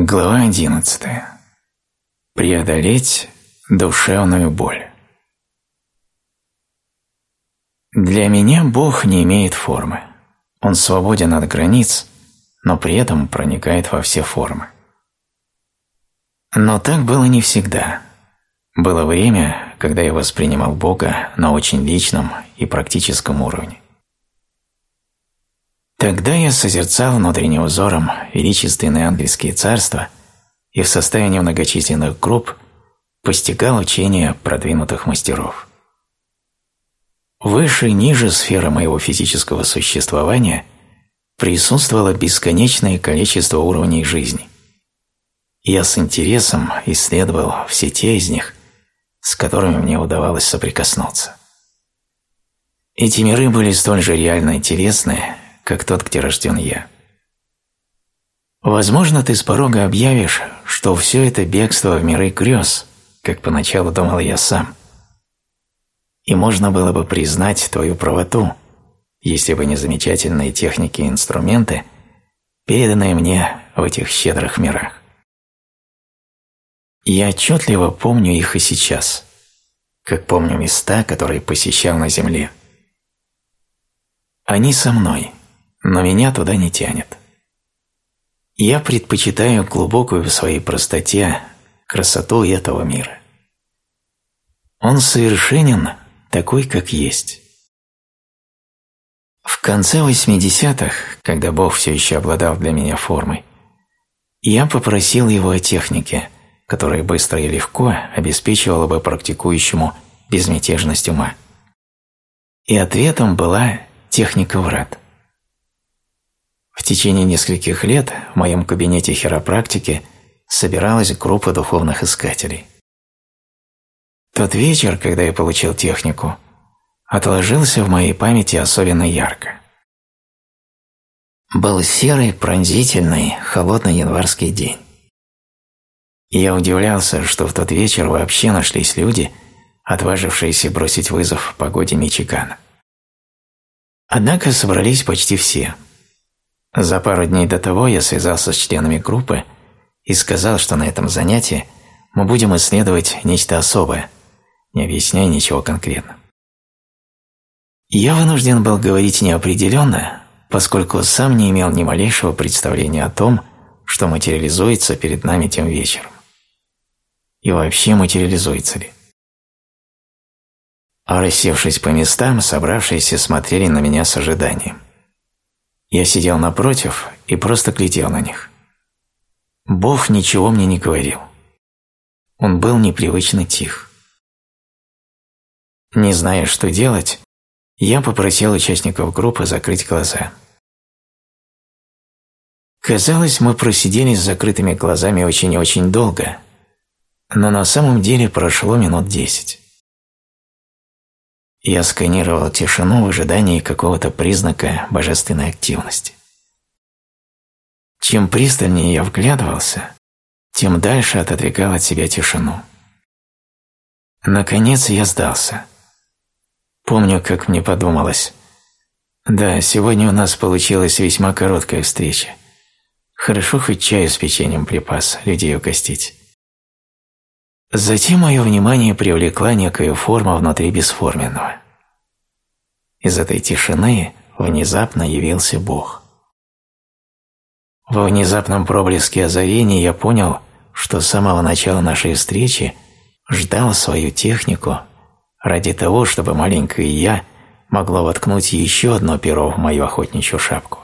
Глава одиннадцатая. Преодолеть душевную боль. Для меня Бог не имеет формы. Он свободен от границ, но при этом проникает во все формы. Но так было не всегда. Было время, когда я воспринимал Бога на очень личном и практическом уровне. Тогда я созерцал внутренним взором величественные ангельские царства и в составе немногочисленных групп постигал учения продвинутых мастеров. Выше и ниже сферы моего физического существования присутствовало бесконечное количество уровней жизни. Я с интересом исследовал все те из них, с которыми мне удавалось соприкоснуться. Эти миры были столь же реально интересны, как тот, где рожден я. Возможно, ты с порога объявишь, что все это бегство в миры грез, как поначалу думал я сам, и можно было бы признать твою правоту, если бы не замечательные техники и инструменты, переданные мне в этих щедрых мирах. Я отчетливо помню их и сейчас, как помню места, которые посещал на земле. Они со мной, но меня туда не тянет. Я предпочитаю глубокую в своей простоте красоту этого мира. Он совершенен такой, как есть. В конце 80-х, когда Бог все еще обладал для меня формой, я попросил его о технике, которая быстро и легко обеспечивала бы практикующему безмятежность ума. И ответом была техника врат. В течение нескольких лет в моем кабинете хиропрактики собиралась группа духовных искателей – тот вечер, когда я получил технику, отложился в моей памяти особенно ярко. Был серый, пронзительный, холодный январский день. Я удивлялся, что в тот вечер вообще нашлись люди, отважившиеся бросить вызов погоде Мичигана. Однако собрались почти все. За пару дней до того я связался с членами группы и сказал, что на этом занятии мы будем исследовать нечто особое – не объясняя ничего конкретно. Я вынужден был говорить неопределенно, поскольку сам не имел ни малейшего представления о том, что материализуется перед нами тем вечером. И вообще материализуется ли. А рассевшись по местам, собравшиеся смотрели на меня с ожиданием. Я сидел напротив и просто глядел на них. Бог ничего мне не говорил. Он был непривычно тих. Не зная, что делать, я попросил участников группы закрыть глаза. Казалось, мы просидели с закрытыми глазами очень и очень долго, но на самом деле прошло минут десять. Я сканировал тишину в ожидании какого-то признака божественной активности. Чем пристальнее я вглядывался, тем дальше отодвигал от себя тишину. Наконец я сдался – Помню, как мне подумалось. Да, сегодня у нас получилась весьма короткая встреча. Хорошо хоть чаю с печеньем припас, людей угостить. Затем мое внимание привлекла некая форма внутри бесформенного. Из этой тишины внезапно явился Бог. Во внезапном проблеске озарения я понял, что с самого начала нашей встречи ждал свою технику ради того, чтобы маленькое «я» могло воткнуть еще одно перо в мою охотничью шапку.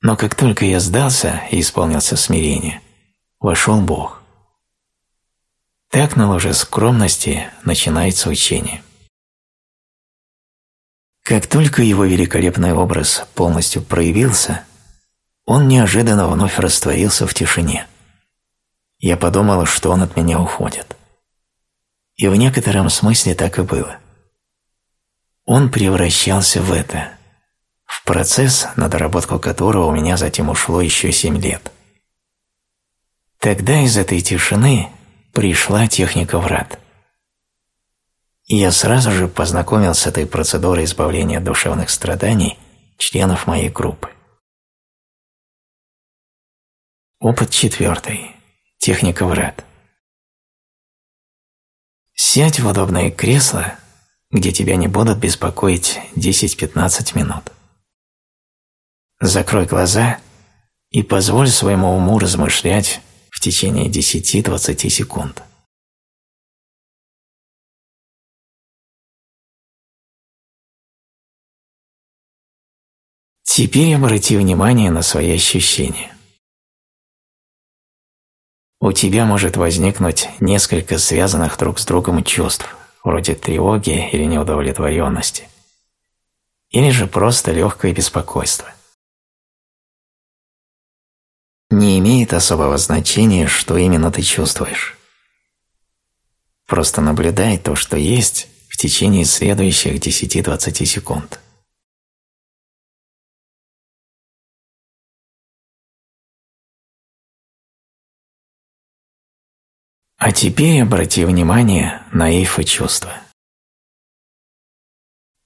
Но как только я сдался и исполнился смирение, вошел Бог. Так на ложе скромности начинается учение. Как только его великолепный образ полностью проявился, он неожиданно вновь растворился в тишине. Я подумал, что он от меня уходит. И в некотором смысле так и было. Он превращался в это, в процесс, на доработку которого у меня затем ушло еще семь лет. Тогда из этой тишины пришла техника врат. И я сразу же познакомился с этой процедурой избавления от душевных страданий членов моей группы. Опыт четвертый. Техника врат. Сядь в удобное кресло, где тебя не будут беспокоить 10-15 минут. Закрой глаза и позволь своему уму размышлять в течение 10-20 секунд. Теперь обрати внимание на свои ощущения. У тебя может возникнуть несколько связанных друг с другом чувств, вроде тревоги или неудовлетворенности, или же просто легкое беспокойство. Не имеет особого значения, что именно ты чувствуешь. Просто наблюдай то, что есть, в течение следующих 10-20 секунд. А теперь обрати внимание на эйфы чувства.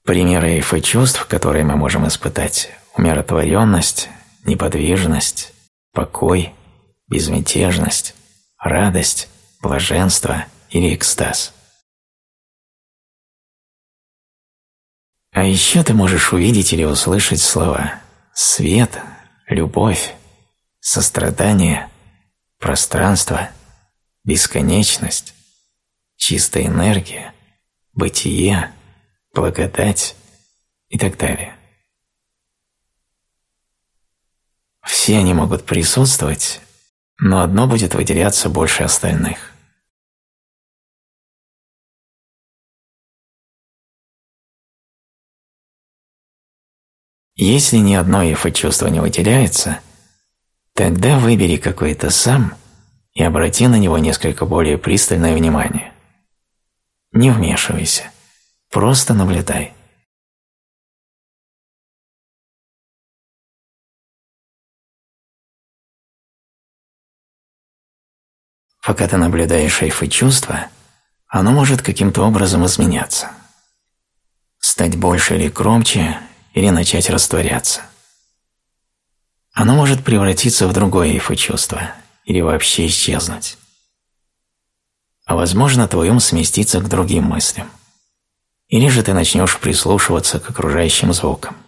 Примеры эйфы чувств, которые мы можем испытать – умиротворенность, неподвижность, покой, безмятежность, радость, блаженство или экстаз. А еще ты можешь увидеть или услышать слова «свет», «любовь», «сострадание», «пространство», бесконечность, чистая энергия, бытие, благодать и так далее. Все они могут присутствовать, но одно будет выделяться больше остальных. Если ни одно ифо чувство не выделяется, тогда выбери какое-то сам – и обрати на него несколько более пристальное внимание. Не вмешивайся, просто наблюдай. Пока ты наблюдаешь эйфы чувства, оно может каким-то образом изменяться. Стать больше или громче, или начать растворяться. Оно может превратиться в другое эйфы чувство – или вообще исчезнуть. А возможно, твой ум сместится к другим мыслям. Или же ты начнешь прислушиваться к окружающим звукам.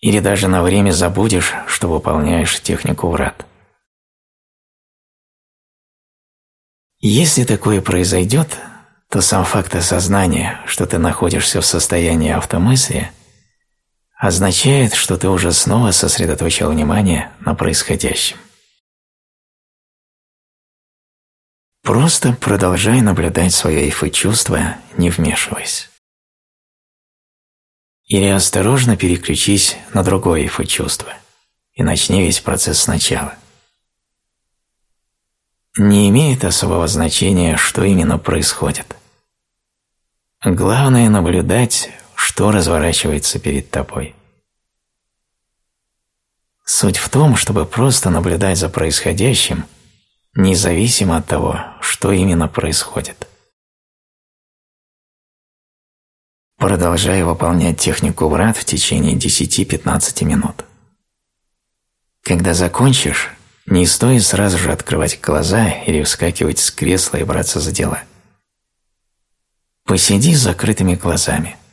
Или даже на время забудешь, что выполняешь технику врат. Если такое произойдет, то сам факт осознания, что ты находишься в состоянии автомыслия – означает, что ты уже снова сосредоточил внимание на происходящем. Просто продолжай наблюдать свои эйфы чувства, не вмешиваясь. Или осторожно переключись на другое эйфы чувство и начни весь процесс сначала. Не имеет особого значения, что именно происходит. Главное наблюдать что разворачивается перед тобой. Суть в том, чтобы просто наблюдать за происходящим, независимо от того, что именно происходит. Продолжай выполнять технику врат в течение 10-15 минут. Когда закончишь, не стоит сразу же открывать глаза или вскакивать с кресла и браться за дела. Посиди с закрытыми глазами –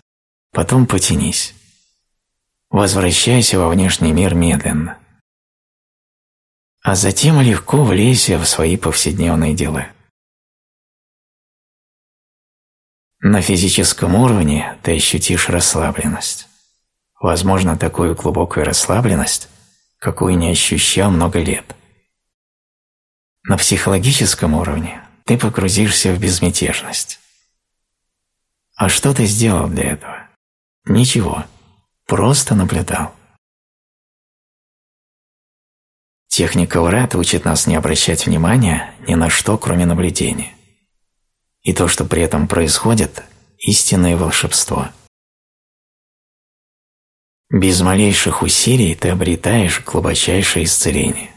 Потом потянись. Возвращайся во внешний мир медленно. А затем легко влейся в свои повседневные дела. На физическом уровне ты ощутишь расслабленность. Возможно, такую глубокую расслабленность, какую не ощущал много лет. На психологическом уровне ты погрузишься в безмятежность. А что ты сделал для этого? Ничего, просто наблюдал. Техника Врат учит нас не обращать внимания ни на что, кроме наблюдения. И то, что при этом происходит – истинное волшебство. Без малейших усилий ты обретаешь глубочайшее исцеление.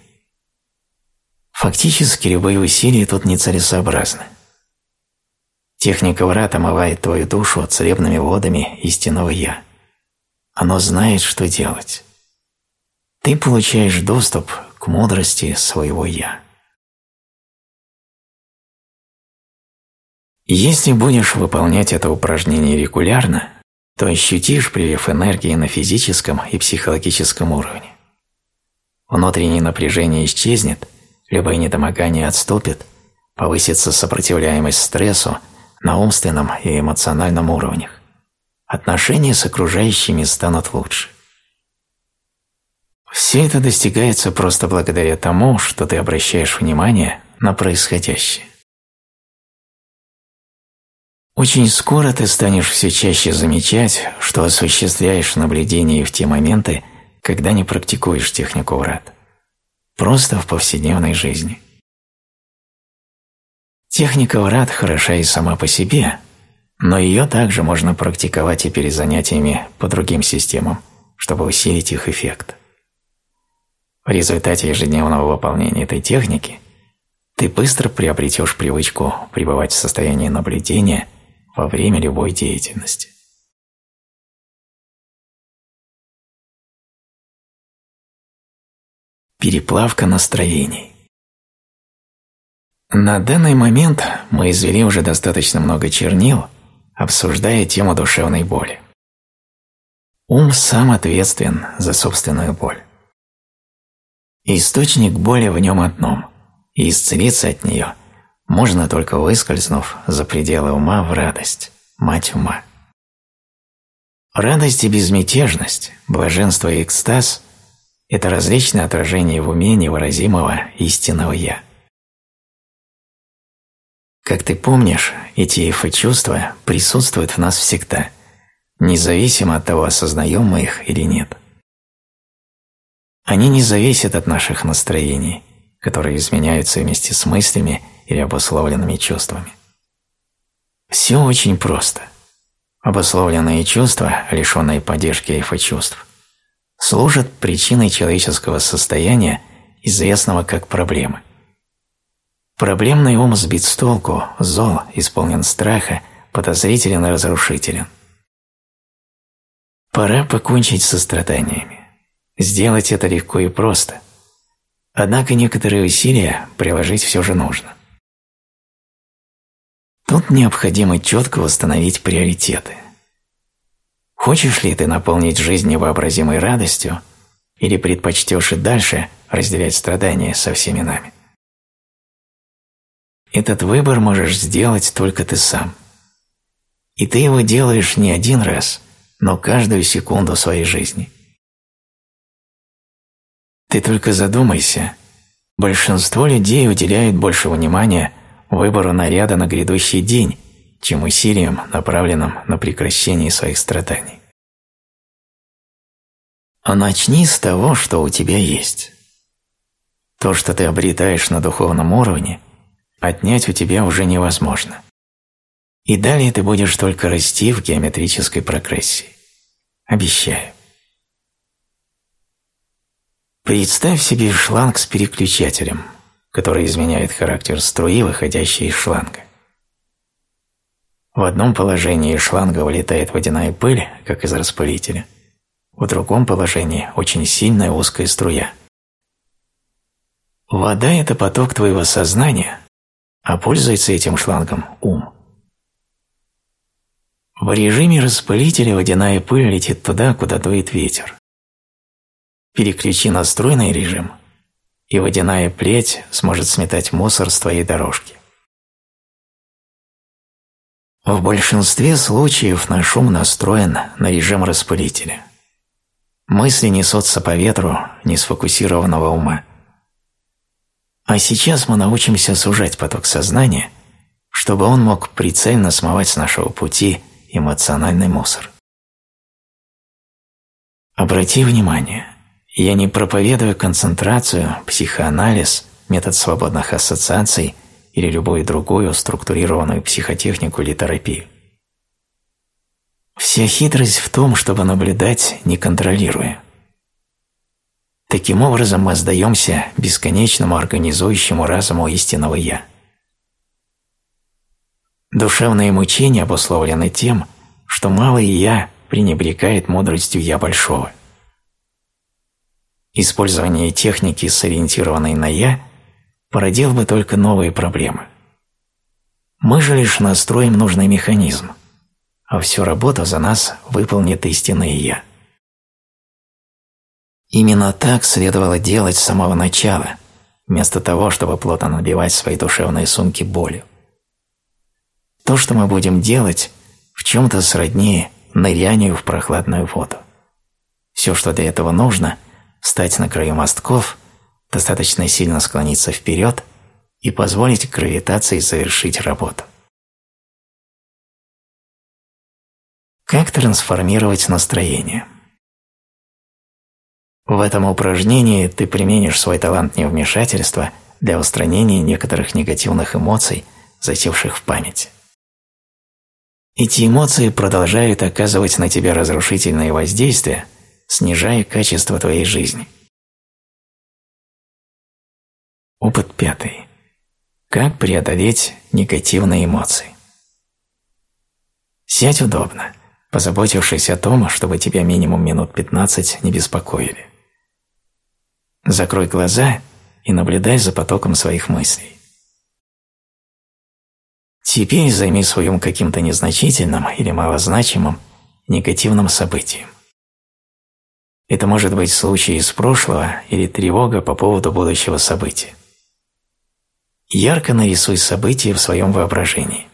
Фактически любые усилия тут нецелесообразны. Техника врат омывает твою душу целебными водами истинного «Я». Оно знает, что делать. Ты получаешь доступ к мудрости своего «я». Если будешь выполнять это упражнение регулярно, то ощутишь прилив энергии на физическом и психологическом уровне. Внутреннее напряжение исчезнет, любое недомогание отступит, повысится сопротивляемость стрессу на умственном и эмоциональном уровнях. Отношения с окружающими станут лучше. Все это достигается просто благодаря тому, что ты обращаешь внимание на происходящее. Очень скоро ты станешь все чаще замечать, что осуществляешь наблюдение в те моменты, когда не практикуешь технику врат. Просто в повседневной жизни. Техника врат хороша и сама по себе, но ее также можно практиковать и перед занятиями по другим системам, чтобы усилить их эффект. В результате ежедневного выполнения этой техники ты быстро приобретешь привычку пребывать в состоянии наблюдения – во время любой деятельности. Переплавка настроений На данный момент мы извели уже достаточно много чернил, обсуждая тему душевной боли. Ум сам ответственен за собственную боль. Источник боли в нем одном, и исцелиться от нее можно только выскользнув за пределы ума в радость, мать ума. Радость и безмятежность, блаженство и экстаз – это различные отражения в уме невыразимого истинного «я». Как ты помнишь, эти эфо-чувства присутствуют в нас всегда, независимо от того, осознаем мы их или нет. Они не зависят от наших настроений, которые изменяются вместе с мыслями или обусловленными чувствами. Все очень просто. Обусловленные чувства, лишенные поддержки эйфа-чувств, служат причиной человеческого состояния, известного как проблемы. Проблемный ум сбит с толку, зол, исполнен страха, подозрителен и разрушителен. Пора покончить со страданиями. Сделать это легко и просто. Однако некоторые усилия приложить все же нужно. Тут необходимо четко восстановить приоритеты. Хочешь ли ты наполнить жизнь невообразимой радостью или предпочтешь и дальше разделять страдания со всеми нами? Этот выбор можешь сделать только ты сам. И ты его делаешь не один раз, но каждую секунду своей жизни. Ты только задумайся, большинство людей уделяют больше внимания – выбору наряда на грядущий день, чем усилием, направленным на прекращение своих страданий. А начни с того, что у тебя есть. То, что ты обретаешь на духовном уровне, отнять у тебя уже невозможно. И далее ты будешь только расти в геометрической прогрессии. Обещаю. Представь себе шланг с переключателем – который изменяет характер струи, выходящей из шланга. В одном положении из шланга вылетает водяная пыль, как из распылителя, в другом положении очень сильная узкая струя. Вода – это поток твоего сознания, а пользуется этим шлангом ум. В режиме распылителя водяная пыль летит туда, куда дует ветер. Переключи на струйный режим – и водяная плеть сможет сметать мусор с твоей дорожки. В большинстве случаев наш ум настроен на режим распылителя. Мысли несутся по ветру несфокусированного ума. А сейчас мы научимся сужать поток сознания, чтобы он мог прицельно смывать с нашего пути эмоциональный мусор. Обрати внимание – я не проповедую концентрацию, психоанализ, метод свободных ассоциаций или любую другую структурированную психотехнику или терапию. Вся хитрость в том, чтобы наблюдать, не контролируя. Таким образом мы сдаемся бесконечному организующему разуму истинного «Я». Душевные мучения обусловлены тем, что малое «Я» пренебрегает мудростью «Я» большого – Использование техники, сориентированной на «я», породил бы только новые проблемы. Мы же лишь настроим нужный механизм, а всю работу за нас выполнит истинное «я». Именно так следовало делать с самого начала, вместо того, чтобы плотно набивать свои душевные сумки болью. То, что мы будем делать, в чем-то сродни нырянию в прохладную воду. Все, что для этого нужно – встать на краю мостков, достаточно сильно склониться вперед и позволить гравитации завершить работу. Как трансформировать настроение? В этом упражнении ты применишь свой талант невмешательства для устранения некоторых негативных эмоций, засевших в памяти. Эти эмоции продолжают оказывать на тебя разрушительное воздействие, снижая качество твоей жизни. Опыт пятый. Как преодолеть негативные эмоции? Сядь удобно, позаботившись о том, чтобы тебя минимум минут 15 не беспокоили. Закрой глаза и наблюдай за потоком своих мыслей. Теперь займи своим каким-то незначительным или малозначимым негативным событием. Это может быть случай из прошлого или тревога по поводу будущего события. Ярко нарисуй события в своем воображении.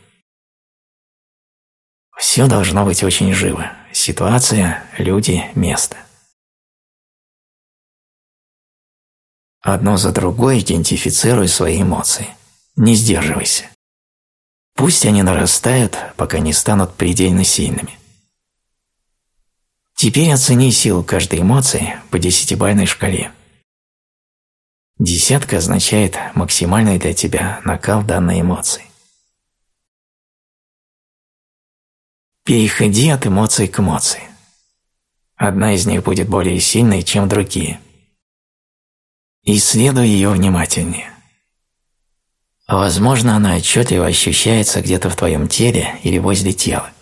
Все должно быть очень живо. Ситуация, люди, место. Одно за другой идентифицируй свои эмоции. Не сдерживайся. Пусть они нарастают, пока не станут предельно сильными. Теперь оцени силу каждой эмоции по десятибальной шкале. Десятка означает максимальный для тебя накал данной эмоции. Переходи от эмоций к эмоции. Одна из них будет более сильной, чем другие. Исследуй ее внимательнее. Возможно, она отчетливо ощущается где-то в твоем теле или возле тела.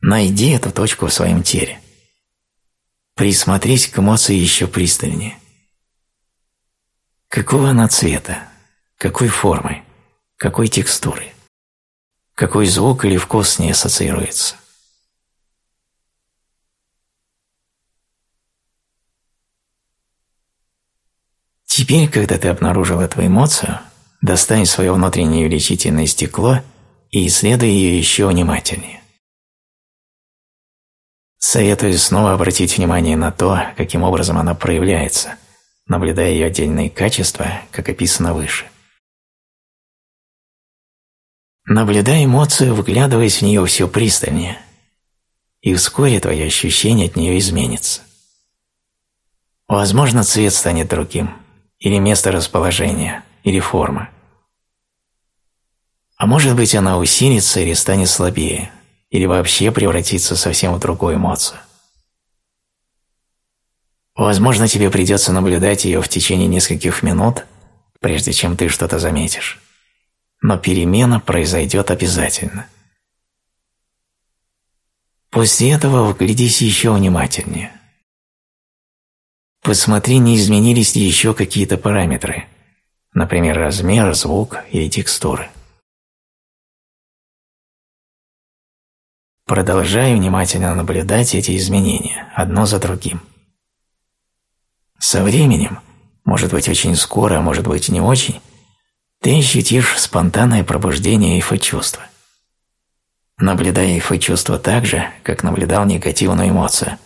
Найди эту точку в своем теле. Присмотрись к эмоции еще пристальнее. Какого она цвета? Какой формы? Какой текстуры? Какой звук или вкус с ней ассоциируется? Теперь, когда ты обнаружил эту эмоцию, достань свое внутреннее увеличительное стекло и исследуй ее еще внимательнее. Советую снова обратить внимание на то, каким образом она проявляется, наблюдая ее отдельные качества, как описано выше. Наблюдай эмоцию, вглядываясь в нее все пристальнее, и вскоре твое ощущение от нее изменится. Возможно, цвет станет другим, или место расположения, или форма. А может быть, она усилится или станет слабее – или вообще превратиться совсем в другую эмоцию. Возможно, тебе придется наблюдать ее в течение нескольких минут, прежде чем ты что-то заметишь. Но перемена произойдет обязательно. После этого вглядись еще внимательнее. Посмотри, не изменились ли еще какие-то параметры, например, размер, звук или текстуры. Продолжай внимательно наблюдать эти изменения, одно за другим. Со временем, может быть очень скоро, а может быть не очень, ты ощутишь спонтанное пробуждение эйфо-чувства. Наблюдай эйфо-чувство так же, как наблюдал негативную эмоцию,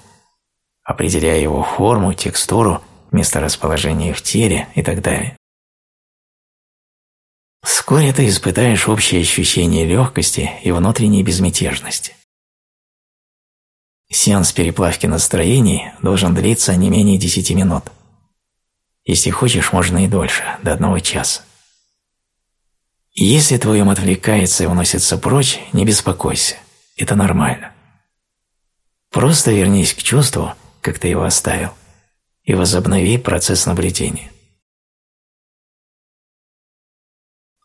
определяя его форму, текстуру, месторасположение в теле и так далее. Вскоре ты испытаешь общее ощущение легкости и внутренней безмятежности. Сеанс переплавки настроений должен длиться не менее 10 минут. Если хочешь, можно и дольше, до одного часа. Если твой ум отвлекается и уносится прочь, не беспокойся, это нормально. Просто вернись к чувству, как ты его оставил, и возобнови процесс наблюдения.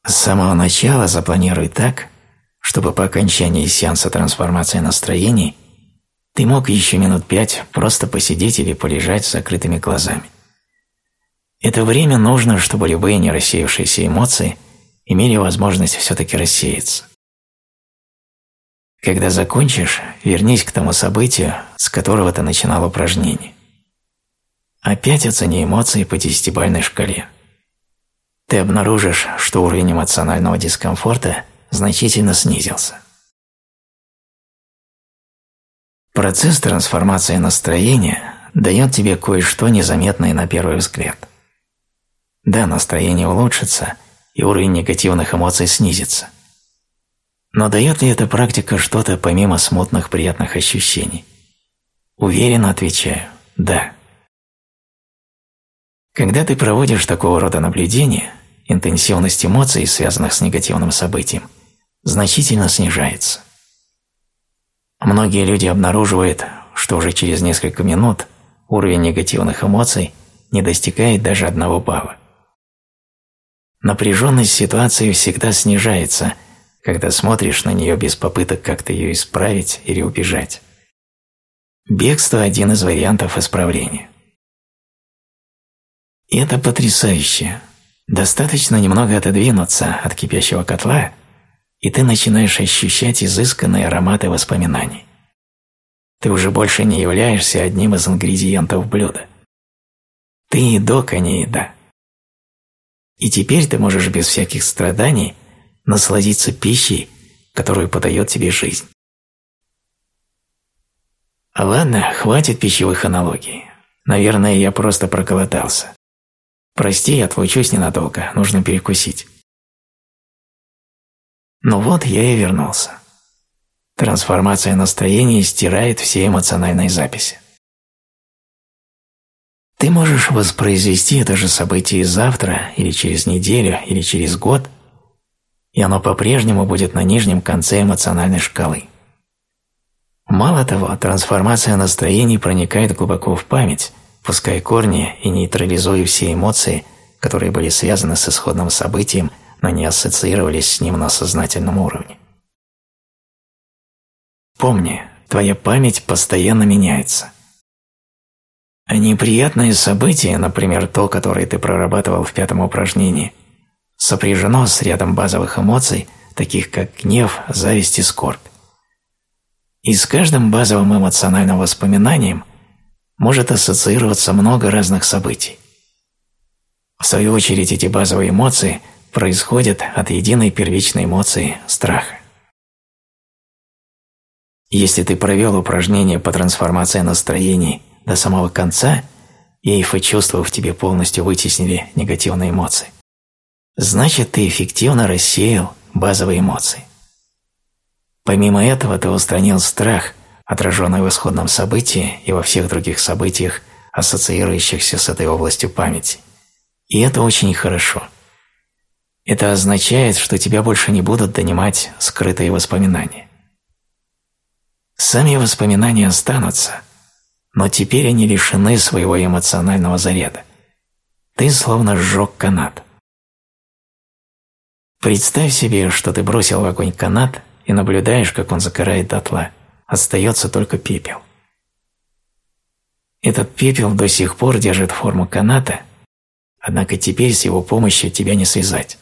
С самого начала запланируй так, чтобы по окончании сеанса трансформации настроений Ты мог еще минут пять просто посидеть или полежать с закрытыми глазами. Это время нужно, чтобы любые не рассеявшиеся эмоции имели возможность все-таки рассеяться. Когда закончишь, вернись к тому событию, с которого ты начинал упражнение. Опять оцени эмоции по десятибальной шкале. Ты обнаружишь, что уровень эмоционального дискомфорта значительно снизился. Процесс трансформации настроения дает тебе кое-что незаметное на первый взгляд. Да, настроение улучшится, и уровень негативных эмоций снизится. Но дает ли эта практика что-то помимо смутных приятных ощущений? Уверенно отвечаю – да. Когда ты проводишь такого рода наблюдения, интенсивность эмоций, связанных с негативным событием, значительно снижается. Многие люди обнаруживают, что уже через несколько минут уровень негативных эмоций не достигает даже одного балла. Напряженность ситуации всегда снижается, когда смотришь на нее без попыток как-то ее исправить или убежать. Бегство – один из вариантов исправления. Это потрясающе. Достаточно немного отодвинуться от кипящего котла, и ты начинаешь ощущать изысканные ароматы воспоминаний. Ты уже больше не являешься одним из ингредиентов блюда. Ты едок, а не еда. И теперь ты можешь без всяких страданий насладиться пищей, которую подает тебе жизнь. Ладно, хватит пищевых аналогий. Наверное, я просто проголодался. Прости, отлучусь ненадолго, нужно перекусить. Ну вот я и вернулся. Трансформация настроения стирает все эмоциональные записи. Ты можешь воспроизвести это же событие завтра, или через неделю, или через год, и оно по-прежнему будет на нижнем конце эмоциональной шкалы. Мало того, трансформация настроений проникает глубоко в память, пуская корни и нейтрализуя все эмоции, которые были связаны с исходным событием, но не ассоциировались с ним на сознательном уровне. Помни, твоя память постоянно меняется – а неприятное событие, например, то, которое ты прорабатывал в пятом упражнении, сопряжено с рядом базовых эмоций, таких как гнев, зависть и скорбь. И с каждым базовым эмоциональным воспоминанием может ассоциироваться много разных событий. В свою очередь эти базовые эмоции происходят от единой первичной эмоции страха. Если ты провел упражнение по трансформации настроений до самого конца, и эйфо-чувства в тебе полностью вытеснили негативные эмоции, значит ты эффективно рассеял базовые эмоции. Помимо этого ты устранил страх, отраженный в исходном событии и во всех других событиях, ассоциирующихся с этой областью памяти. И это очень хорошо. Это означает, что тебя больше не будут донимать скрытые воспоминания. Сами воспоминания останутся – но теперь они лишены своего эмоционального заряда. Ты словно сжег канат. Представь себе, что ты бросил в огонь канат и наблюдаешь, как он закарает дотла. Остается только пепел. Этот пепел до сих пор держит форму каната, однако теперь с его помощью тебя не связать.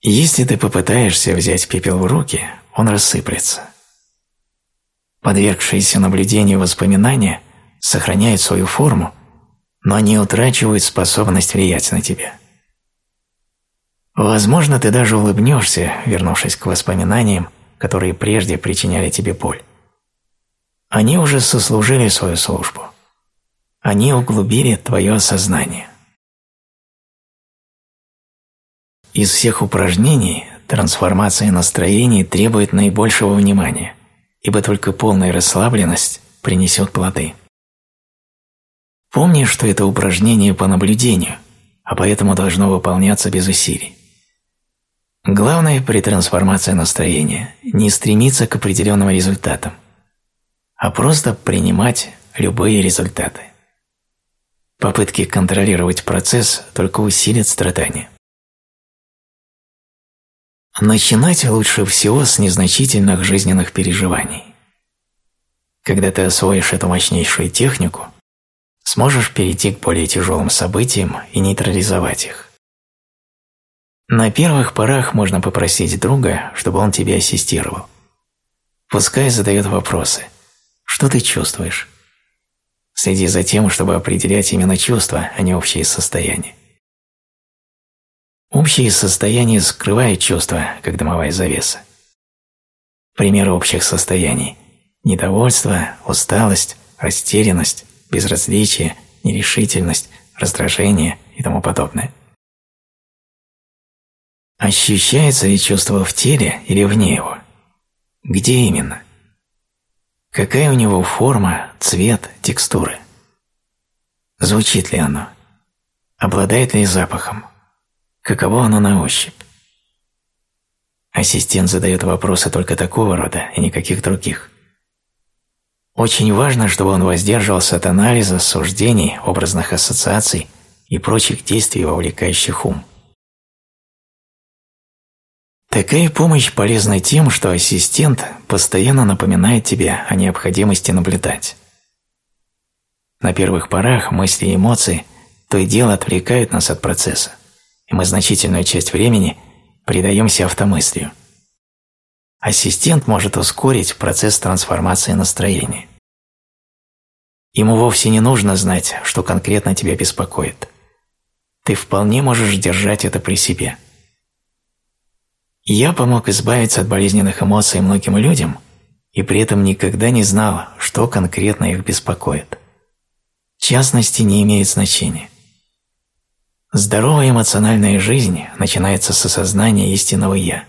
Если ты попытаешься взять пепел в руки, он рассыплется подвергшиеся наблюдению воспоминания сохраняют свою форму, но они утрачивают способность влиять на тебя. Возможно, ты даже улыбнешься, вернувшись к воспоминаниям, которые прежде причиняли тебе боль. Они уже сослужили свою службу. Они углубили твое осознание. Из всех упражнений трансформация настроений требует наибольшего внимания ибо только полная расслабленность принесет плоды. Помни, что это упражнение по наблюдению, а поэтому должно выполняться без усилий. Главное при трансформации настроения – не стремиться к определенным результатам, а просто принимать любые результаты. Попытки контролировать процесс только усилят страдания. Начинать лучше всего с незначительных жизненных переживаний. Когда ты освоишь эту мощнейшую технику, сможешь перейти к более тяжелым событиям и нейтрализовать их. На первых порах можно попросить друга, чтобы он тебе ассистировал. Пускай задает вопросы. Что ты чувствуешь? Следи за тем, чтобы определять именно чувства, а не общие состояния. Общие состояния скрывают чувства, как дымовая завеса. Примеры общих состояний – недовольство, усталость, растерянность, безразличие, нерешительность, раздражение и тому подобное. Ощущается ли чувство в теле или вне его? Где именно? Какая у него форма, цвет, текстура? Звучит ли оно? Обладает ли запахом? Каково оно на ощупь? Ассистент задает вопросы только такого рода и никаких других. Очень важно, чтобы он воздерживался от анализа, суждений, образных ассоциаций и прочих действий, вовлекающих ум. Такая помощь полезна тем, что ассистент постоянно напоминает тебе о необходимости наблюдать. На первых порах мысли и эмоции то и дело отвлекают нас от процесса мы значительную часть времени предаемся автомыслию. Ассистент может ускорить процесс трансформации настроения. Ему вовсе не нужно знать, что конкретно тебя беспокоит. Ты вполне можешь держать это при себе. Я помог избавиться от болезненных эмоций многим людям и при этом никогда не знал, что конкретно их беспокоит. Частности не имеет значения. Здоровая эмоциональная жизнь начинается с осознания истинного «я».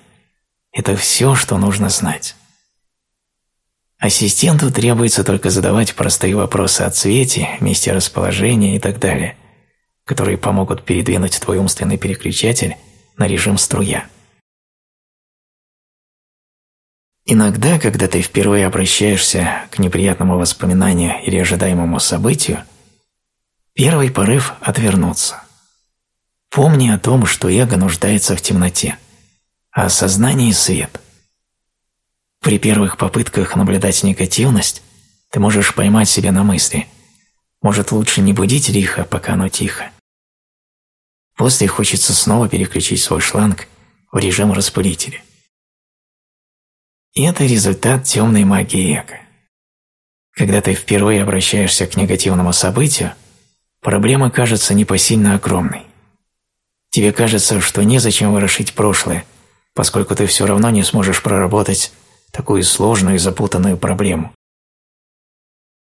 Это все, что нужно знать. Ассистенту требуется только задавать простые вопросы о цвете, месте расположения и так далее, которые помогут передвинуть твой умственный переключатель на режим струя. Иногда, когда ты впервые обращаешься к неприятному воспоминанию или ожидаемому событию, первый порыв – отвернуться – Помни о том, что эго нуждается в темноте, а сознание – свет. При первых попытках наблюдать негативность ты можешь поймать себя на мысли «может лучше не будить лихо, пока оно тихо». После хочется снова переключить свой шланг в режим распылителя. И это результат темной магии эго. Когда ты впервые обращаешься к негативному событию, проблема кажется непосильно огромной. Тебе кажется, что незачем ворошить прошлое, поскольку ты все равно не сможешь проработать такую сложную и запутанную проблему.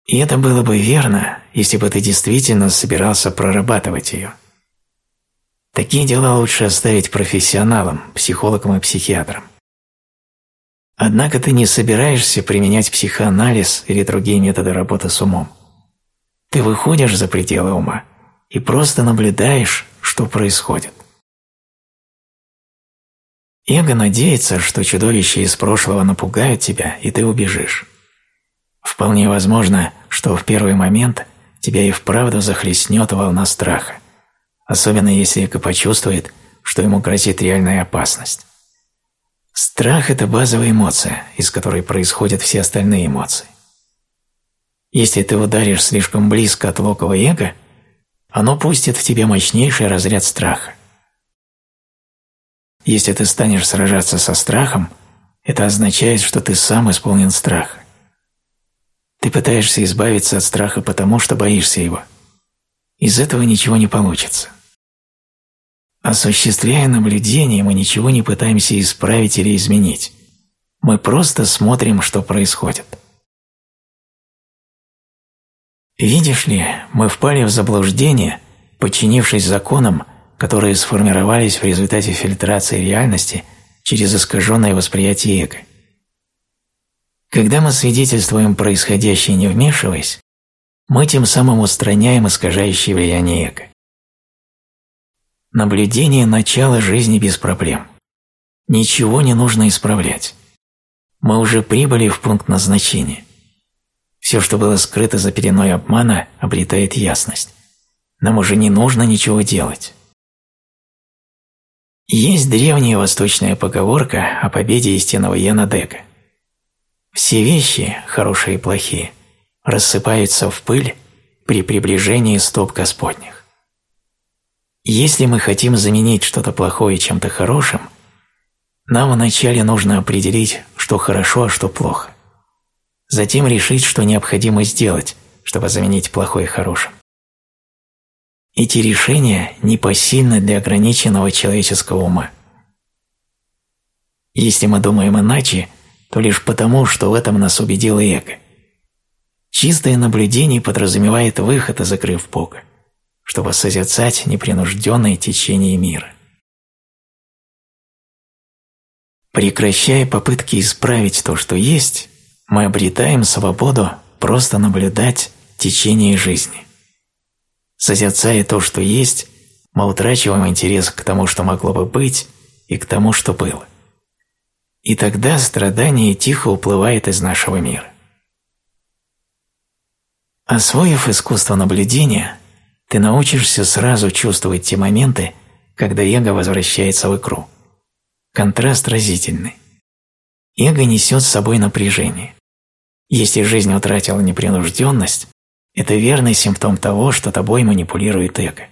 И это было бы верно, если бы ты действительно собирался прорабатывать ее. Такие дела лучше оставить профессионалам, психологам и психиатрам. Однако ты не собираешься применять психоанализ или другие методы работы с умом. Ты выходишь за пределы ума и просто наблюдаешь, что происходит. Эго надеется, что чудовища из прошлого напугают тебя, и ты убежишь. Вполне возможно, что в первый момент тебя и вправду захлестнет волна страха, особенно если эго почувствует, что ему грозит реальная опасность. Страх – это базовая эмоция, из которой происходят все остальные эмоции. Если ты ударишь слишком близко от локова эго – оно пустит в тебе мощнейший разряд страха. Если ты станешь сражаться со страхом, это означает, что ты сам исполнен страха. Ты пытаешься избавиться от страха потому, что боишься его. Из этого ничего не получится. Осуществляя наблюдение, мы ничего не пытаемся исправить или изменить. Мы просто смотрим, что происходит. Видишь ли, мы впали в заблуждение, подчинившись законам, которые сформировались в результате фильтрации реальности через искаженное восприятие эго. Когда мы свидетельствуем происходящее не вмешиваясь, мы тем самым устраняем искажающее влияние эго. Наблюдение – начало жизни без проблем. Ничего не нужно исправлять. Мы уже прибыли в пункт назначения. Все, что было скрыто за пеленой обмана, обретает ясность. Нам уже не нужно ничего делать. Есть древняя восточная поговорка о победе истинного я над эго. Все вещи, хорошие и плохие, рассыпаются в пыль при приближении стоп Господних. Если мы хотим заменить что-то плохое чем-то хорошим, нам вначале нужно определить, что хорошо, а что плохо. Затем решить, что необходимо сделать, чтобы заменить плохое хорошим. Эти решения непосильны для ограниченного человеческого ума. Если мы думаем иначе, то лишь потому, что в этом нас убедило эго. Чистое наблюдение подразумевает выход из игры Бога, чтобы созерцать непринужденное течение мира. Прекращая попытки исправить то, что есть, мы обретаем свободу просто наблюдать течение жизни. Созерцая то, что есть, мы утрачиваем интерес к тому, что могло бы быть, и к тому, что было. И тогда страдание тихо уплывает из нашего мира. Освоив искусство наблюдения, ты научишься сразу чувствовать те моменты, когда эго возвращается в игру – Контраст разительный. Эго несет с собой напряжение. Если жизнь утратила непринужденность, это верный симптом того, что тобой манипулирует эго.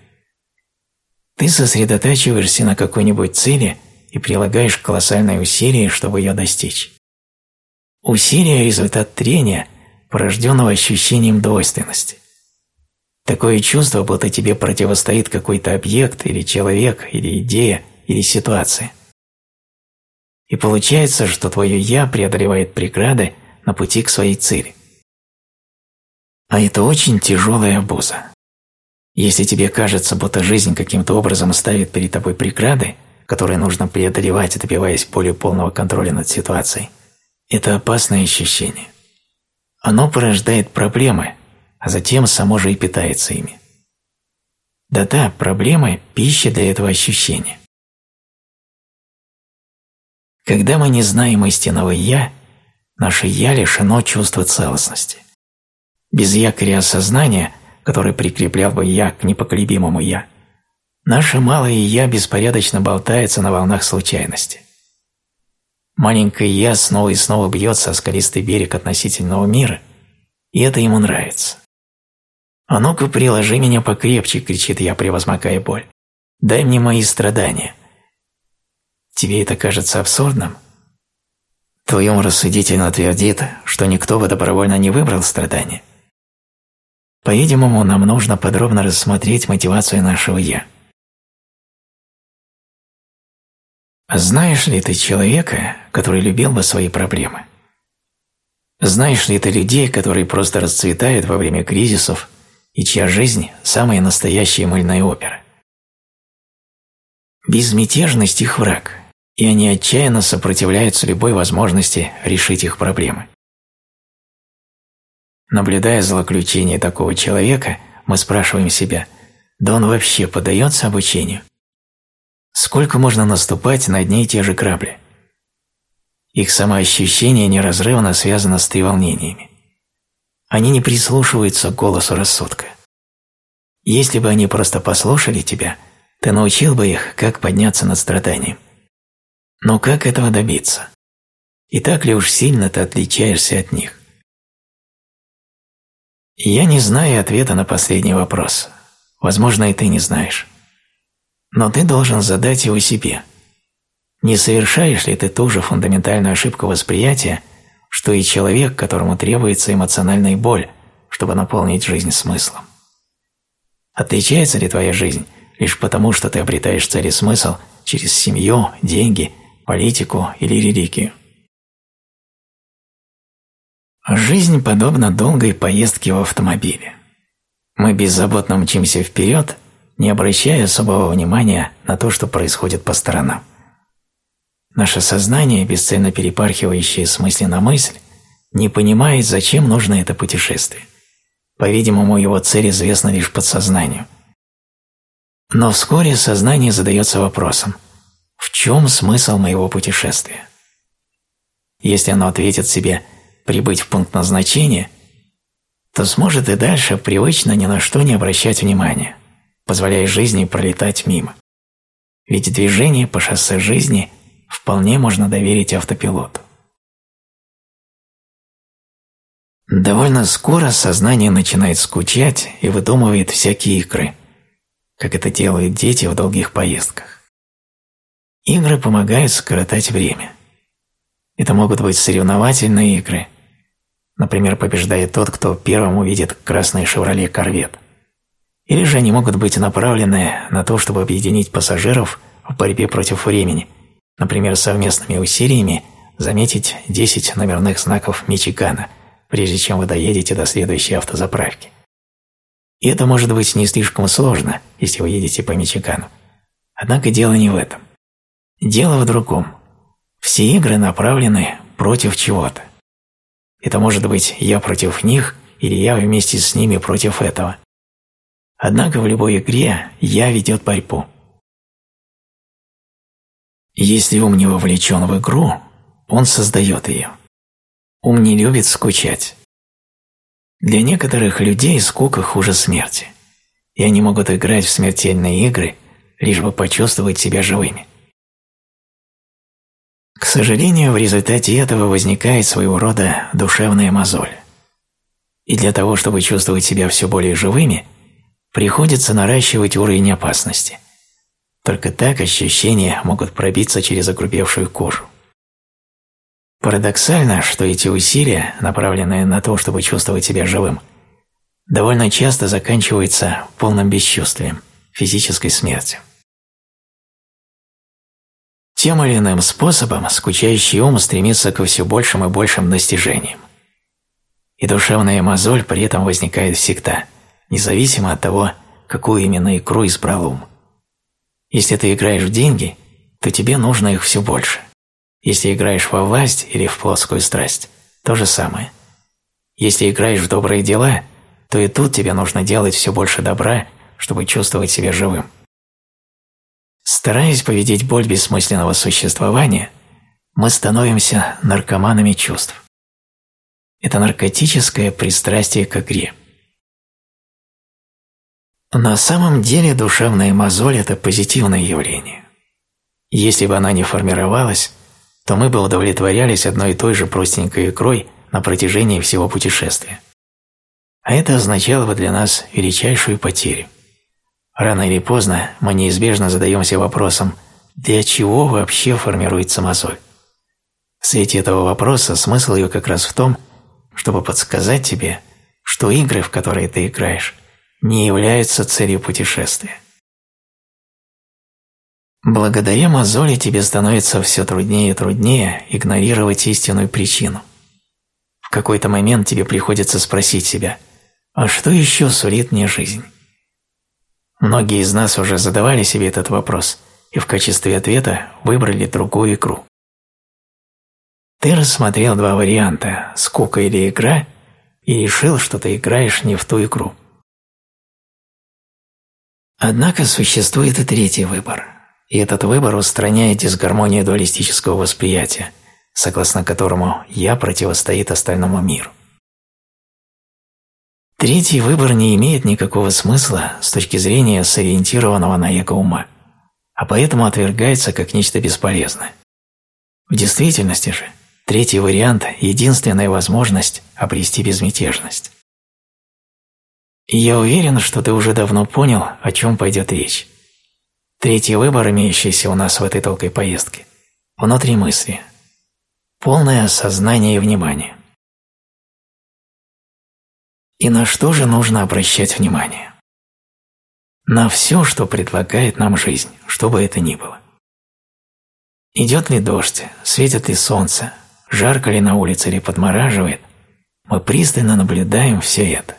Ты сосредотачиваешься на какой-нибудь цели и прилагаешь колоссальные усилия, чтобы ее достичь. Усилие – результат трения, порожденного ощущением двойственности. Такое чувство, будто тебе противостоит какой-то объект или человек, или идея, или ситуация – и получается, что твое «я» преодолевает преграды на пути к своей цели. А это очень тяжелая обуза. Если тебе кажется, будто жизнь каким-то образом ставит перед тобой преграды, которые нужно преодолевать, добиваясь более полного контроля над ситуацией, это опасное ощущение. Оно порождает проблемы, а затем само же и питается ими. Да-да, проблемы – пища для этого ощущения. Когда мы не знаем истинного «я», наше «я» лишено чувства целостности. Без якоря осознания, который прикреплял бы «я» к непоколебимому «я», наше малое «я» беспорядочно болтается на волнах случайности. Маленькое «я» снова и снова бьется о скалистый берег относительного мира, и это ему нравится. «А ну-ка, приложи меня покрепче!» – кричит я, превозмогая боль. «Дай мне мои страдания!» Тебе это кажется абсурдным? Твой ум рассудительно твердит, что никто бы добровольно не выбрал страдания. По-видимому, нам нужно подробно рассмотреть мотивацию нашего «я». Знаешь ли ты человека, который любил бы свои проблемы? Знаешь ли ты людей, которые просто расцветают во время кризисов и чья жизнь – самая настоящая мыльная опера? Безмятежность их враг, и они отчаянно сопротивляются любой возможности решить их проблемы. Наблюдая злоключение такого человека, мы спрашиваем себя, да он вообще поддается обучению? Сколько можно наступать на одни и те же грабли? Их самоощущение неразрывно связано с треволнениями. Они не прислушиваются к голосу рассудка. Если бы они просто послушали тебя, ты научил бы их, как подняться над страданием. Но как этого добиться? И так ли уж сильно ты отличаешься от них? Я не знаю ответа на последний вопрос. Возможно, и ты не знаешь. Но ты должен задать его себе. Не совершаешь ли ты ту же фундаментальную ошибку восприятия, что и человек, которому требуется эмоциональная боль, чтобы наполнить жизнь смыслом? Отличается ли твоя жизнь лишь потому, что ты обретаешь цель и смысл через семью, деньги – политику или религию. Жизнь подобна долгой поездке в автомобиле. Мы беззаботно мчимся вперед, не обращая особого внимания на то, что происходит по сторонам. Наше сознание, бесцельно перепархивающее с мысли на мысль, не понимает, зачем нужно это путешествие. По-видимому, его цель известна лишь подсознанию. Но вскоре сознание задается вопросом – в чем смысл моего путешествия? Если оно ответит себе «прибыть в пункт назначения», то сможет и дальше привычно ни на что не обращать внимания, позволяя жизни пролетать мимо. Ведь движение по шоссе жизни вполне можно доверить автопилоту. Довольно скоро сознание начинает скучать и выдумывает всякие игры, как это делают дети в долгих поездках. Игры помогают скоротать время. Это могут быть соревновательные игры. Например, побеждает тот, кто первым увидит красный «Шевроле Корвет». Или же они могут быть направлены на то, чтобы объединить пассажиров в борьбе против времени, например, совместными усилиями заметить 10 номерных знаков Мичигана, прежде чем вы доедете до следующей автозаправки. И это может быть не слишком сложно, если вы едете по Мичигану. Однако дело не в этом. Дело в другом. Все игры направлены против чего-то. Это может быть я против них или я вместе с ними против этого. Однако в любой игре «я» ведет борьбу. Если ум не вовлечен в игру, он создает ее. Ум не любит скучать. Для некоторых людей скука хуже смерти, и они могут играть в смертельные игры, лишь бы почувствовать себя живыми. К сожалению, в результате этого возникает своего рода душевная мозоль. И для того, чтобы чувствовать себя все более живыми, приходится наращивать уровень опасности. Только так ощущения могут пробиться через огрубевшую кожу. Парадоксально, что эти усилия, направленные на то, чтобы чувствовать себя живым, довольно часто заканчиваются полным бесчувствием, физической смертью. Тем или иным способом скучающий ум стремится к все большим и большим достижениям. И душевная мозоль при этом возникает всегда, независимо от того, какую именно икру избрал ум. Если ты играешь в деньги, то тебе нужно их все больше. Если играешь во власть или в плоскую страсть, то же самое. Если играешь в добрые дела, то и тут тебе нужно делать все больше добра, чтобы чувствовать себя живым. Стараясь победить боль бессмысленного существования, мы становимся наркоманами чувств. Это наркотическое пристрастие к игре. На самом деле душевная мозоль – это позитивное явление. Если бы она не формировалась, то мы бы удовлетворялись одной и той же простенькой икрой на протяжении всего путешествия. А это означало бы для нас величайшую потерю. Рано или поздно мы неизбежно задаемся вопросом, для чего вообще формируется мозоль? В свете этого вопроса смысл ее как раз в том, чтобы подсказать тебе, что игры, в которые ты играешь, не являются целью путешествия. Благодаря мозоли тебе становится все труднее и труднее игнорировать истинную причину. В какой-то момент тебе приходится спросить себя, а что еще сулит мне жизнь? Многие из нас уже задавали себе этот вопрос и в качестве ответа выбрали другую игру. Ты рассмотрел два варианта – скука или игра – и решил, что ты играешь не в ту игру. Однако существует и третий выбор, и этот выбор устраняет дисгармонию дуалистического восприятия, согласно которому «я» противостоит остальному миру. Третий выбор не имеет никакого смысла с точки зрения сориентированного на эго ума, а поэтому отвергается как нечто бесполезное. В действительности же, третий вариант – единственная возможность обрести безмятежность. И я уверен, что ты уже давно понял, о чем пойдет речь. Третий выбор, имеющийся у нас в этой долгой поездке – внутри мысли. Полное осознание и внимание. И на что же нужно обращать внимание? На все, что предлагает нам жизнь, что бы это ни было. Идет ли дождь, светит ли солнце, жарко ли на улице или подмораживает, мы пристально наблюдаем все это.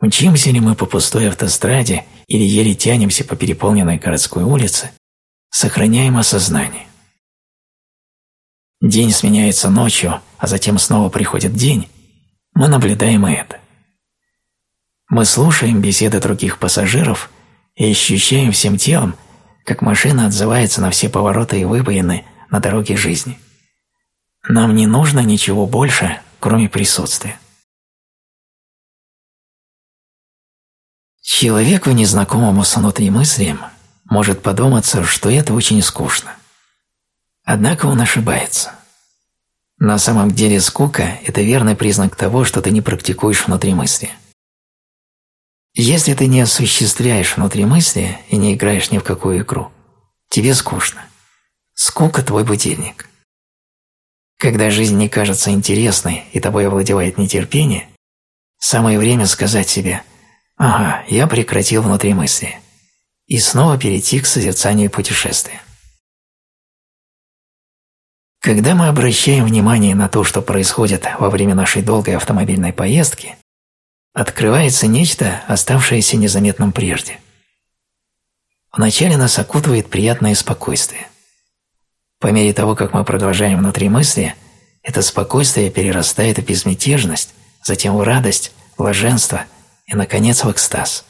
Мчимся ли мы по пустой автостраде или еле тянемся по переполненной городской улице, сохраняем осознание. День сменяется ночью, а затем снова приходит день, мы наблюдаем это. Мы слушаем беседы других пассажиров и ощущаем всем телом, как машина отзывается на все повороты и выбоины на дороге жизни. Нам не нужно ничего больше, кроме присутствия. Человеку, незнакомому с внутренним мыслям, может подуматься, что это очень скучно. Однако он ошибается. На самом деле скука – это верный признак того, что ты не практикуешь внутри мысли. Если ты не осуществляешь внутри мысли и не играешь ни в какую игру, тебе скучно. Скука – твой будильник. Когда жизнь не кажется интересной и тобой овладевает нетерпение, самое время сказать себе «Ага, я прекратил внутри мысли» и снова перейти к созерцанию путешествия. Когда мы обращаем внимание на то, что происходит во время нашей долгой автомобильной поездки, открывается нечто, оставшееся незаметным прежде. Вначале нас окутывает приятное спокойствие. По мере того, как мы продолжаем внутри мысли, это спокойствие перерастает в безмятежность, затем в радость, блаженство и, наконец, в экстаз.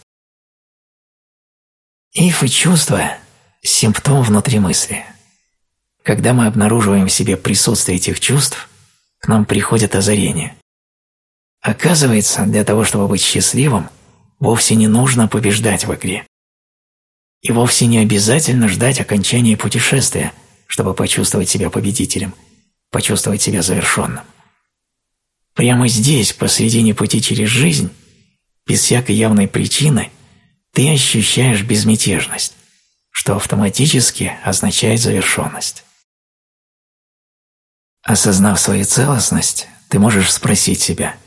Иф и чувство – симптом внутри мысли. Когда мы обнаруживаем в себе присутствие этих чувств, к нам приходит озарение. Оказывается, для того, чтобы быть счастливым, вовсе не нужно побеждать в игре. И вовсе не обязательно ждать окончания путешествия, чтобы почувствовать себя победителем, почувствовать себя завершенным. Прямо здесь, посредине пути через жизнь, без всякой явной причины, ты ощущаешь безмятежность, что автоматически означает завершенность. Осознав свою целостность, ты можешь спросить себя –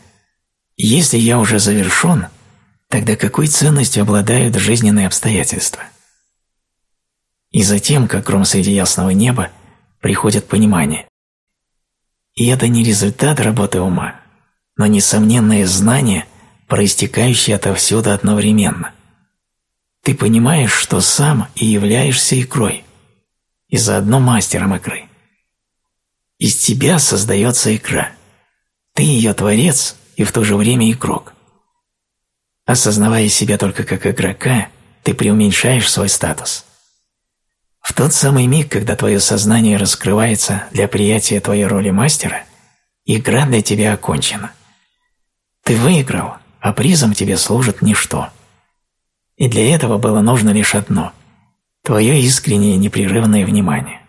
если я уже завершен, тогда какой ценностью обладают жизненные обстоятельства? И затем, как гром среди ясного неба, приходит понимание. И это не результат работы ума, но несомненное знание, проистекающее отовсюду одновременно. Ты понимаешь, что сам и являешься икрой, и заодно мастером игры. Из тебя создается икра. Ты ее творец и в то же время игрок. Осознавая себя только как игрока, ты преуменьшаешь свой статус. В тот самый миг, когда твое сознание раскрывается для приятия твоей роли мастера, игра для тебя окончена. Ты выиграл, а призом тебе служит ничто. И для этого было нужно лишь одно – твое искреннее непрерывное внимание.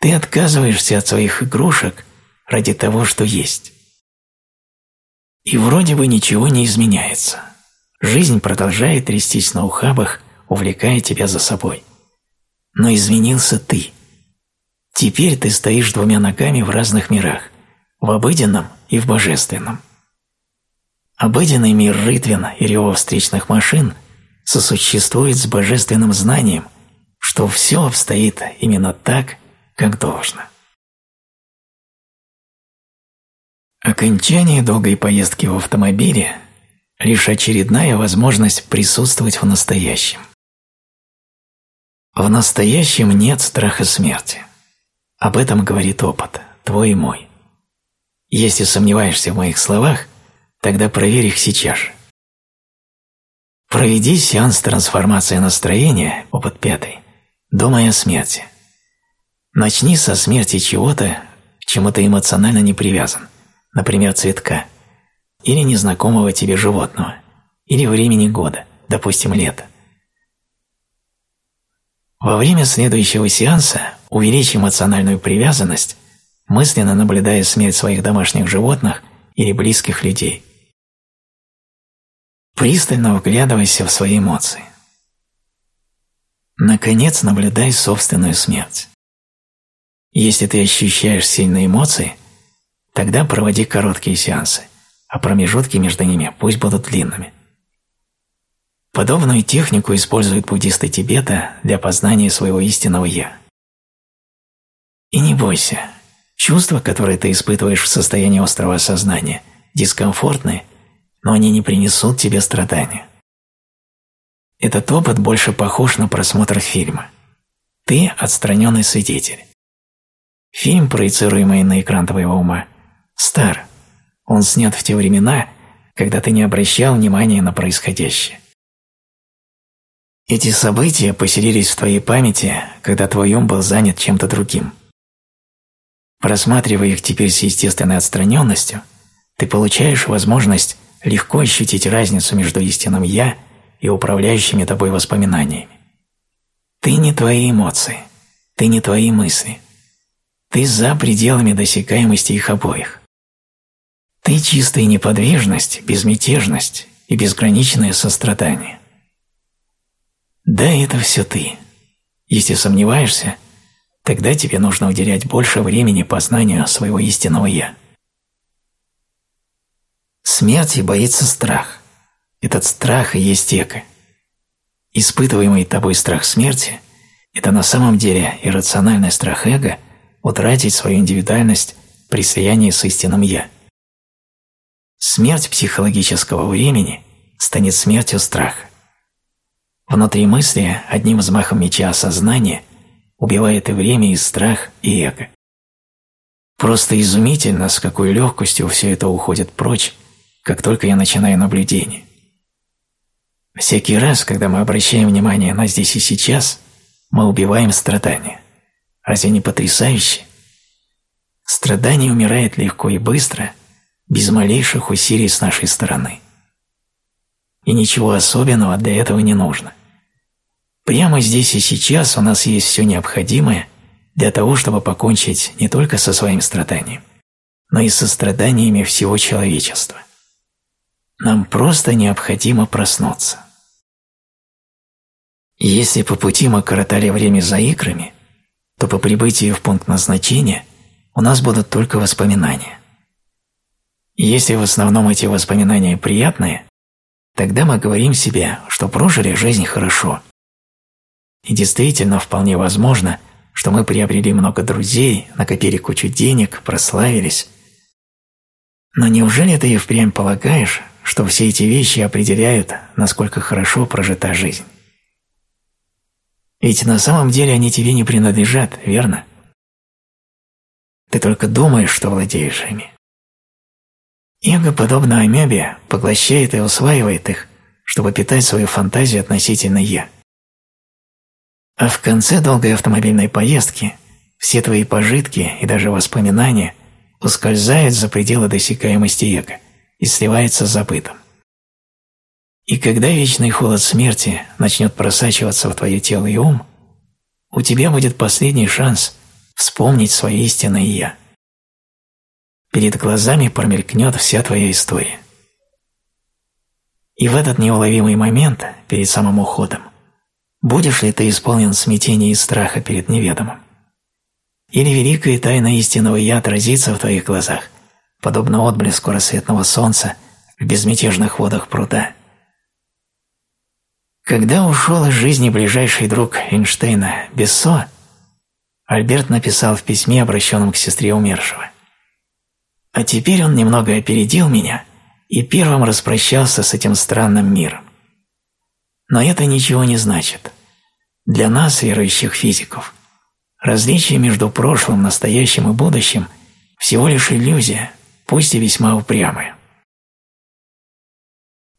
Ты отказываешься от своих игрушек ради того, что есть. И вроде бы ничего не изменяется. Жизнь продолжает трястись на ухабах, увлекая тебя за собой. Но изменился ты. Теперь ты стоишь двумя ногами в разных мирах, в обыденном и в божественном. Обыденный мир рытвин и рева встречных машин сосуществует с божественным знанием, что все обстоит именно так, как должно. Окончание долгой поездки в автомобиле – лишь очередная возможность присутствовать в настоящем. В настоящем нет страха смерти. Об этом говорит опыт, твой и мой. Если сомневаешься в моих словах, тогда проверь их сейчас же. Проведи сеанс трансформации настроения, опыт пятый, думая о смерти. Начни со смерти чего-то, к чему ты эмоционально не привязан например, цветка, или незнакомого тебе животного, или времени года, допустим, лето. Во время следующего сеанса увеличь эмоциональную привязанность, мысленно наблюдая смерть своих домашних животных или близких людей. Пристально вглядывайся в свои эмоции. Наконец, наблюдай собственную смерть. Если ты ощущаешь сильные эмоции, Тогда проводи короткие сеансы, а промежутки между ними пусть будут длинными. Подобную технику используют буддисты Тибета для познания своего истинного «я». И не бойся, чувства, которые ты испытываешь в состоянии острого сознания, дискомфортны, но они не принесут тебе страдания. Этот опыт больше похож на просмотр фильма. Ты – отстраненный свидетель. Фильм, проецируемый на экран твоего ума, стар. Он снят в те времена, когда ты не обращал внимания на происходящее. Эти события поселились в твоей памяти, когда твой ум был занят чем-то другим. Просматривая их теперь с естественной отстраненностью, ты получаешь возможность легко ощутить разницу между истинным «я» и управляющими тобой воспоминаниями. Ты не твои эмоции, ты не твои мысли. ты за пределами досягаемости их обоих. Ты чистая неподвижность, безмятежность и безграничное сострадание. Да, это все ты. Если сомневаешься, тогда тебе нужно уделять больше времени познанию своего истинного «я». Смерти боится страх. Этот страх и есть эго. Испытываемый тобой страх смерти – это на самом деле иррациональный страх эго утратить свою индивидуальность при слиянии с истинным «я». Смерть психологического времени станет смертью страха. Внутри мысли одним взмахом меча осознания убивает и время, и страх, и эго. Просто изумительно, с какой легкостью все это уходит прочь, как только я начинаю наблюдение. Всякий раз, когда мы обращаем внимание на здесь и сейчас, мы убиваем страдания. Разве не потрясающе? Страдание умирает легко и быстро, без малейших усилий с нашей стороны. И ничего особенного для этого не нужно. Прямо здесь и сейчас у нас есть все необходимое для того, чтобы покончить не только со своим страданием, но и со страданиями всего человечества. Нам просто необходимо проснуться. Если по пути мы коротали время за играми, то по прибытии в пункт назначения у нас будут только воспоминания. Если в основном эти воспоминания приятные, тогда мы говорим себе, что прожили жизнь хорошо. И действительно вполне возможно, что мы приобрели много друзей, накопили кучу денег, прославились. Но неужели ты и впрямь полагаешь, что все эти вещи определяют, насколько хорошо прожита жизнь? Ведь на самом деле они тебе не принадлежат, верно? Ты только думаешь, что владеешь ими. Эго, подобно амебе, поглощает и усваивает их, чтобы питать свою фантазию относительно «я». А в конце долгой автомобильной поездки все твои пожитки и даже воспоминания ускользают за пределы досягаемости эго и сливаются с забытым. И когда вечный холод смерти начнет просачиваться в твое тело и ум, у тебя будет последний шанс вспомнить свое истинное «я» перед глазами промелькнет вся твоя история. И в этот неуловимый момент, перед самым уходом, будешь ли ты исполнен смятения и страха перед неведомым? Или великая тайна истинного «Я» отразится в твоих глазах, подобно отблеску рассветного солнца в безмятежных водах пруда? Когда ушел из жизни ближайший друг Эйнштейна Бессо, Альберт написал в письме, обращенном к сестре умершего – а теперь он немного опередил меня и первым распрощался с этим странным миром. Но это ничего не значит. Для нас, верующих физиков, различие между прошлым, настоящим и будущим всего лишь иллюзия, пусть и весьма упрямая.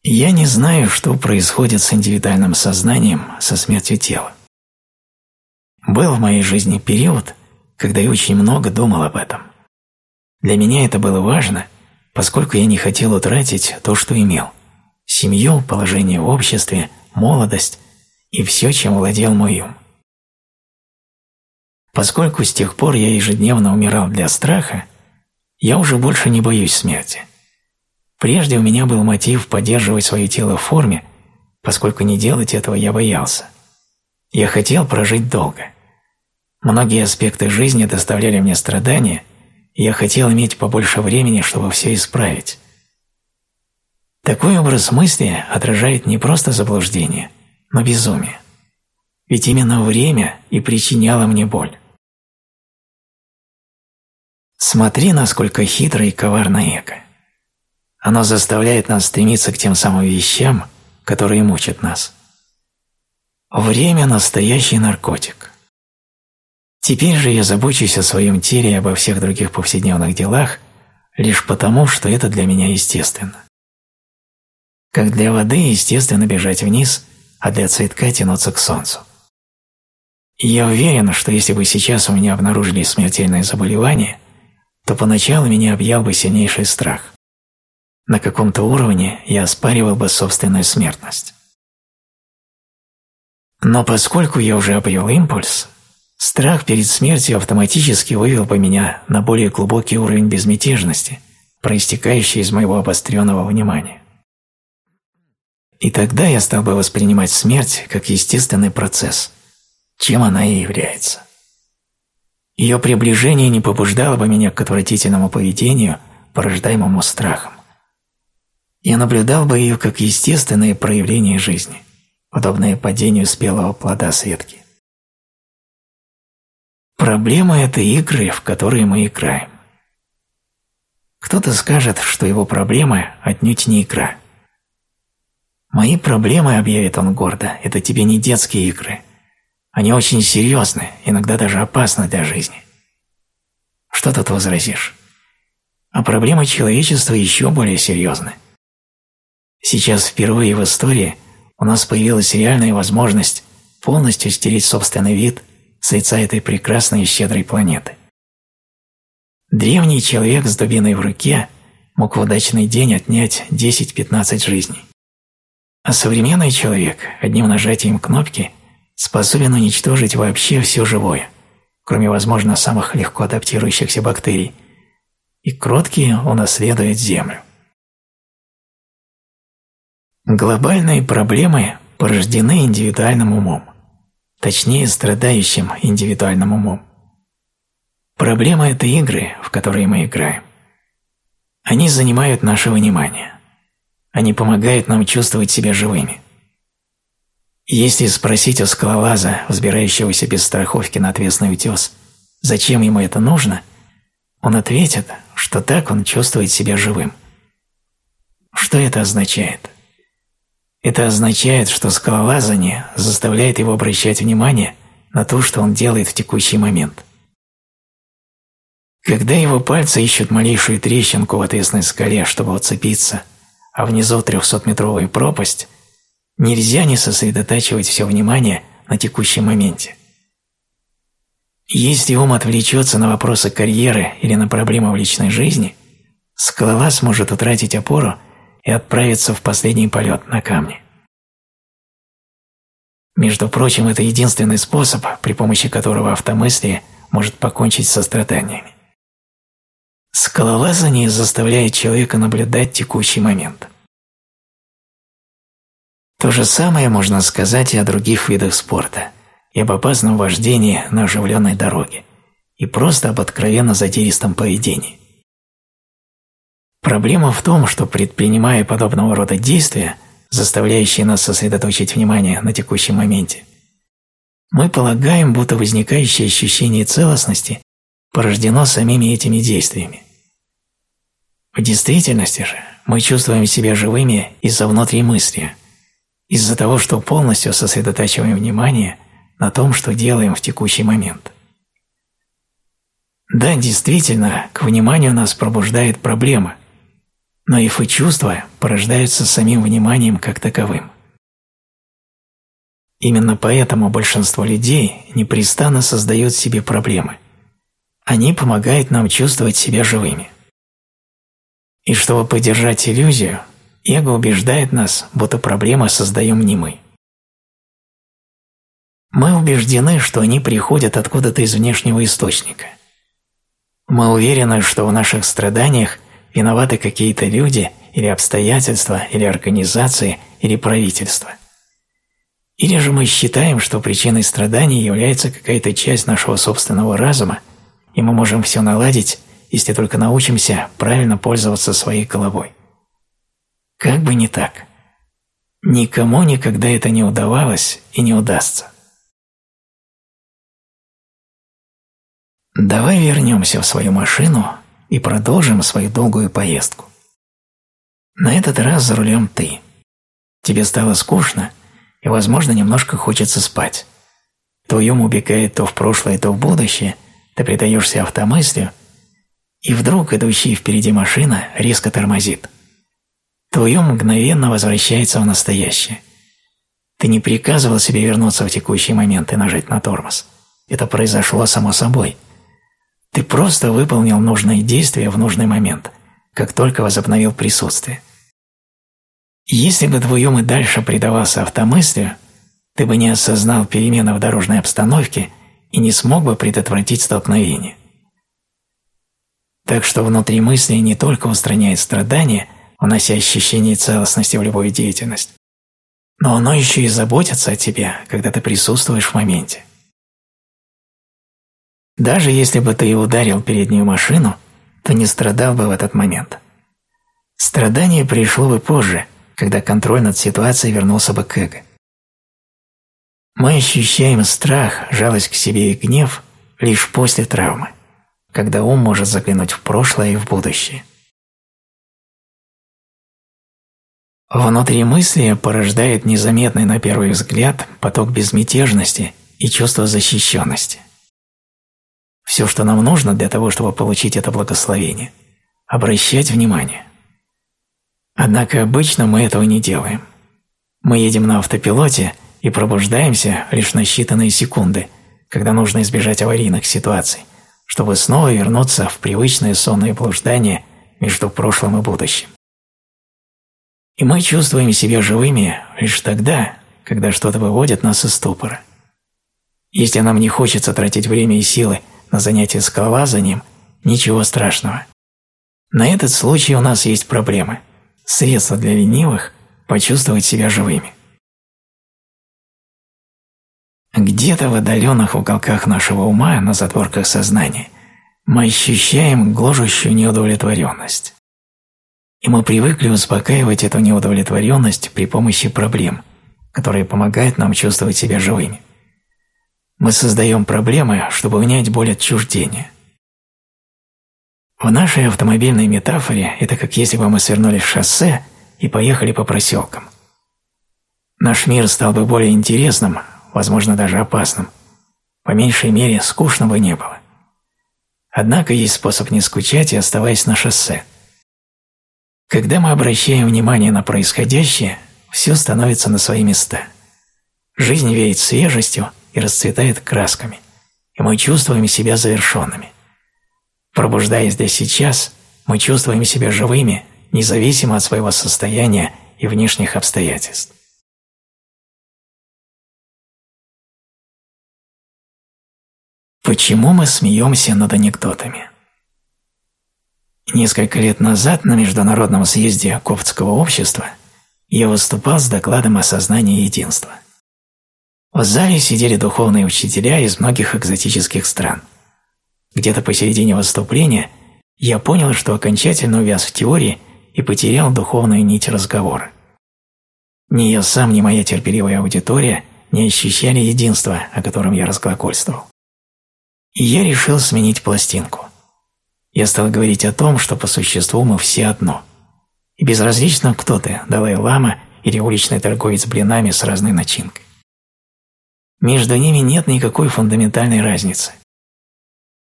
Я не знаю, что происходит с индивидуальным сознанием со смертью тела. Был в моей жизни период, когда я очень много думал об этом. Для меня это было важно, поскольку я не хотел утратить то, что имел – семью, положение в обществе, молодость и все, чем владел мой ум. Поскольку с тех пор я ежедневно умирал для страха, я уже больше не боюсь смерти. Прежде у меня был мотив поддерживать свое тело в форме, поскольку не делать этого я боялся. Я хотел прожить долго. Многие аспекты жизни доставляли мне страдания – я хотел иметь побольше времени, чтобы все исправить. Такой образ мысли отражает не просто заблуждение, но безумие. Ведь именно время и причиняло мне боль. Смотри, насколько хитро и коварно эго. Оно заставляет нас стремиться к тем самым вещам, которые мучат нас. Время – настоящий наркотик. Теперь же я забочусь о своем теле и обо всех других повседневных делах лишь потому, что это для меня естественно. Как для воды естественно бежать вниз, а для цветка тянуться к солнцу. И я уверен, что если бы сейчас у меня обнаружили смертельное заболевание, то поначалу меня объял бы сильнейший страх. На каком-то уровне я оспаривал бы собственную смертность. Но поскольку я уже обрел импульс, Страх перед смертью автоматически вывел бы меня на более глубокий уровень безмятежности, проистекающий из моего обостренного внимания. И тогда я стал бы воспринимать смерть как естественный процесс, чем она и является. Ее приближение не побуждало бы меня к отвратительному поведению, порождаемому страхом. Я наблюдал бы ее как естественное проявление жизни, подобное падению спелого плода с ветки. Проблема – это игры, в которые мы играем. Кто-то скажет, что его проблема отнюдь не игра. «Мои проблемы», – объявит он гордо, – «это тебе не детские игры. Они очень серьезны, иногда даже опасны для жизни». Что тут возразишь? А проблемы человечества еще более серьезны. Сейчас впервые в истории у нас появилась реальная возможность полностью стереть собственный вид с лица этой прекрасной и щедрой планеты. Древний человек с дубиной в руке мог в удачный день отнять 10-15 жизней. А современный человек одним нажатием кнопки способен уничтожить вообще все живое, кроме, возможно, самых легко адаптирующихся бактерий, и кроткие унаследует Землю. Глобальные проблемы порождены индивидуальным умом, точнее страдающим индивидуальным умом. Проблема – это игры, в которые мы играем. Они занимают наше внимание. Они помогают нам чувствовать себя живыми. Если спросить у скалолаза, взбирающегося без страховки на отвесный утес, зачем ему это нужно, он ответит, что так он чувствует себя живым. Что это означает? Это означает, что скалолазание заставляет его обращать внимание на то, что он делает в текущий момент. Когда его пальцы ищут малейшую трещинку в отвесной скале, чтобы уцепиться – а внизу трехсотметровая пропасть, нельзя не сосредотачивать все внимание на текущем моменте. Если ум отвлечется на вопросы карьеры или на проблемы в личной жизни, скалолаз может утратить опору и отправиться в последний полет на камне. Между прочим, это единственный способ, при помощи которого автомыслие может покончить со страданиями. Скалолазание заставляет человека наблюдать текущий момент. То же самое можно сказать и о других видах спорта, и об опасном вождении на оживленной дороге, и просто об откровенно задиристом поведении. Проблема в том, что предпринимая подобного рода действия, заставляющие нас сосредоточить внимание на текущем моменте, мы полагаем, будто возникающее ощущение целостности порождено самими этими действиями. В действительности же мы чувствуем себя живыми из-за внутримыслия, из-за того, что полностью сосредотачиваем внимание на том, что делаем в текущий момент. Да, действительно, к вниманию нас пробуждает проблема, но и и чувства порождаются самим вниманием как таковым. Именно поэтому большинство людей непрестанно создают себе проблемы. Они помогают нам чувствовать себя живыми. И чтобы поддержать иллюзию, эго убеждает нас, будто проблемы создаем не мы. Мы убеждены, что они приходят откуда-то из внешнего источника. Мы уверены, что в наших страданиях виноваты какие-то люди или обстоятельства, или организации, или правительство. Или же мы считаем, что причиной страданий является какая-то часть нашего собственного разума, и мы можем все наладить, если только научимся правильно пользоваться своей головой. Как бы не так. Никому никогда это не удавалось и не удастся. Давай вернемся в свою машину и продолжим свою долгую поездку. На этот раз за рулем ты. Тебе стало скучно, и, возможно, немножко хочется спать. Твой ум убегает то в прошлое, то в будущее, ты предаешься автомыслию, и вдруг идущий впереди машина резко тормозит. Твой ум мгновенно возвращается в настоящее. Ты не приказывал себе вернуться в текущий момент и нажать на тормоз. Это произошло само собой. Ты просто выполнил нужные действия в нужный момент, как только возобновил присутствие. Если бы твой ум и дальше предавался автомыслию, ты бы не осознал перемены в дорожной обстановке и не смог бы предотвратить столкновение. Так что внутри мысли не только устраняет страдания, унося ощущение целостности в любую деятельность, но оно еще и заботится о тебе, когда ты присутствуешь в моменте. Даже если бы ты и ударил переднюю машину, то не страдал бы в этот момент. Страдание пришло бы позже, когда контроль над ситуацией вернулся бы к эго. Мы ощущаем страх, жалость к себе и гнев лишь после травмы, когда ум может заглянуть в прошлое и в будущее. Внутри мысли порождает незаметный на первый взгляд поток безмятежности и чувство защищенности. Все, что нам нужно для того, чтобы получить это благословение – обращать внимание. Однако обычно мы этого не делаем. Мы едем на автопилоте и пробуждаемся лишь на считанные секунды, когда нужно избежать аварийных ситуаций, чтобы снова вернуться в привычное сонное блуждание между прошлым и будущим. И мы чувствуем себя живыми лишь тогда, когда что-то выводит нас из ступора. Если нам не хочется тратить время и силы на занятия скалолазанием, ничего страшного. На этот случай у нас есть проблемы – средство для ленивых почувствовать себя живыми. Где-то в отдаленных уголках нашего ума, на затворках сознания, мы ощущаем гложущую неудовлетворенность. И мы привыкли успокаивать эту неудовлетворенность при помощи проблем, которые помогают нам чувствовать себя живыми. Мы создаем проблемы, чтобы унять боль отчуждения. В нашей автомобильной метафоре это как если бы мы свернули с шоссе и поехали по проселкам. Наш мир стал бы более интересным, возможно, даже опасным. По меньшей мере, скучно бы не было. Однако есть способ не скучать и оставаясь на шоссе. Когда мы обращаем внимание на происходящее, все становится на свои места. Жизнь веет свежестью и расцветает красками, и мы чувствуем себя завершенными. Пробуждаясь здесь сейчас, мы чувствуем себя живыми, независимо от своего состояния и внешних обстоятельств. Почему мы смеемся над анекдотами? Несколько лет назад на Международном съезде Коптского общества я выступал с докладом о сознании единства. В зале сидели духовные учителя из многих экзотических стран – где-то посередине выступления я понял, что окончательно увяз в теории и потерял духовную нить разговора. Ни я сам, ни моя терпеливая аудитория не ощущали единства, о котором я разглагольствовал. И я решил сменить пластинку. Я стал говорить о том, что по существу мы все одно. И безразлично, кто ты, Далай-Лама или уличный торговец блинами с разной начинкой. Между ними нет никакой фундаментальной разницы.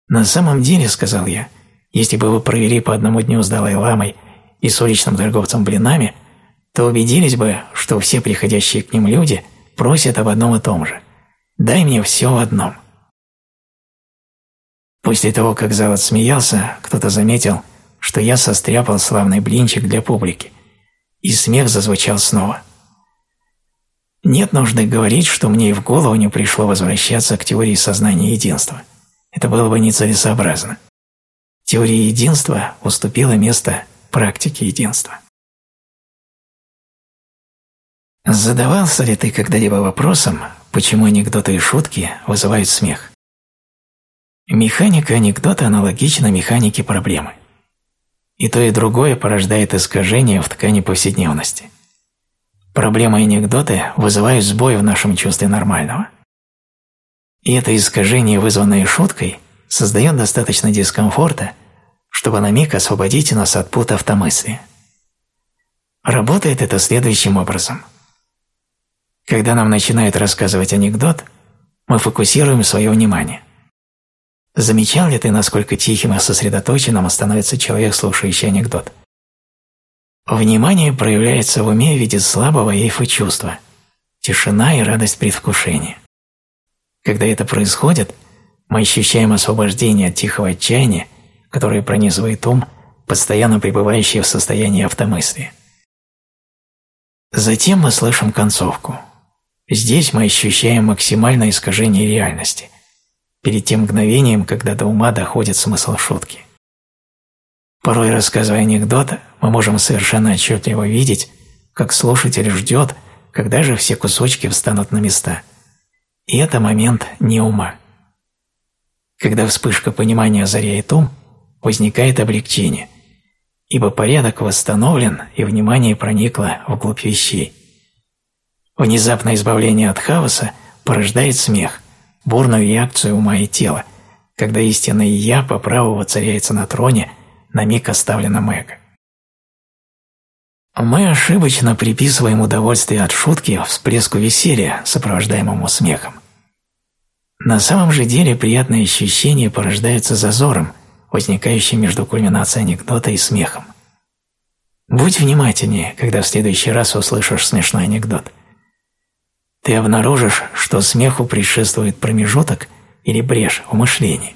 «На самом деле, — сказал я, — если бы вы провели по одному дню с Далай-ламой и с уличным торговцем блинами, то убедились бы, что все приходящие к ним люди просят об одном и том же. «Дай мне все в одном». После того, как зал отсмеялся, кто-то заметил, что я состряпал славный блинчик для публики, и смех зазвучал снова. Нет нужды говорить, что мне и в голову не пришло возвращаться к теории сознания единства – это было бы нецелесообразно. Теория единства уступила место практике единства. Задавался ли ты когда-либо вопросом, почему анекдоты и шутки вызывают смех? Механика анекдота аналогична механике проблемы. И то, и другое порождает искажения в ткани повседневности. Проблемы и анекдоты вызывают сбой в нашем чувстве нормального – и это искажение, вызванное шуткой, создает достаточно дискомфорта, чтобы на миг освободить нас от пут автомыслия. Работает это следующим образом. Когда нам начинают рассказывать анекдот, мы фокусируем свое внимание. Замечал ли ты, насколько тихим и сосредоточенным становится человек, слушающий анекдот? Внимание проявляется в уме в виде слабого эйфа чувства, тишина и радость предвкушения. Когда это происходит, мы ощущаем освобождение от тихого отчаяния, которое пронизывает ум, постоянно пребывающий в состоянии автомыслия. Затем мы слышим концовку. Здесь мы ощущаем максимальное искажение реальности. перед тем мгновением, когда до ума доходит смысл шутки. Порой, рассказывая анекдот, мы можем совершенно отчетливо видеть, как слушатель ждет, когда же все кусочки встанут на места. И это момент не ума. Когда вспышка понимания озаряет ум, возникает облегчение, ибо порядок восстановлен и внимание проникло вглубь вещей. Внезапное избавление от хаоса порождает смех, бурную реакцию ума и тела, когда истинное «я» по праву воцаряется на троне, на миг оставленном эго. Мы ошибочно приписываем удовольствие от шутки всплеску веселья, сопровождаемому смехом. На самом же деле приятные ощущения порождаются зазором, возникающим между кульминацией анекдота и смехом. Будь внимательнее, когда в следующий раз услышишь смешной анекдот. Ты обнаружишь, что смеху предшествует промежуток или брешь в мышлении.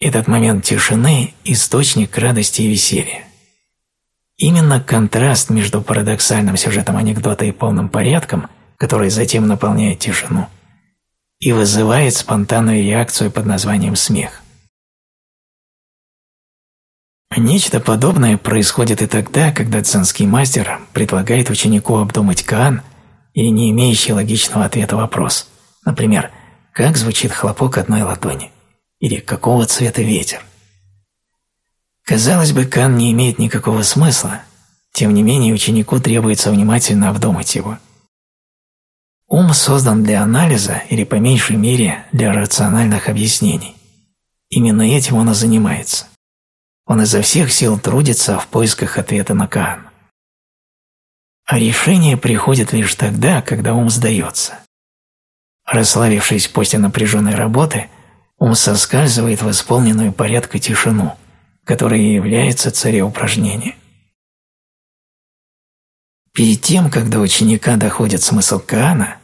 Этот момент тишины – источник радости и веселья. Именно контраст между парадоксальным сюжетом анекдота и полным порядком, который затем наполняет тишину, и вызывает спонтанную реакцию под названием смех. Нечто подобное происходит и тогда, когда цинский мастер предлагает ученику обдумать каан или не имеющий логичного ответа вопрос, например, как звучит хлопок одной ладони или какого цвета ветер. Казалось бы, Кан не имеет никакого смысла, тем не менее ученику требуется внимательно обдумать его. Ум создан для анализа или, по меньшей мере, для рациональных объяснений. Именно этим он и занимается. Он изо всех сил трудится в поисках ответа на Каан. А решение приходит лишь тогда, когда ум сдается. Расслабившись после напряженной работы, ум соскальзывает в исполненную порядка тишину – которое является цареупражнением. Перед тем, когда ученика доходит смысл Каана,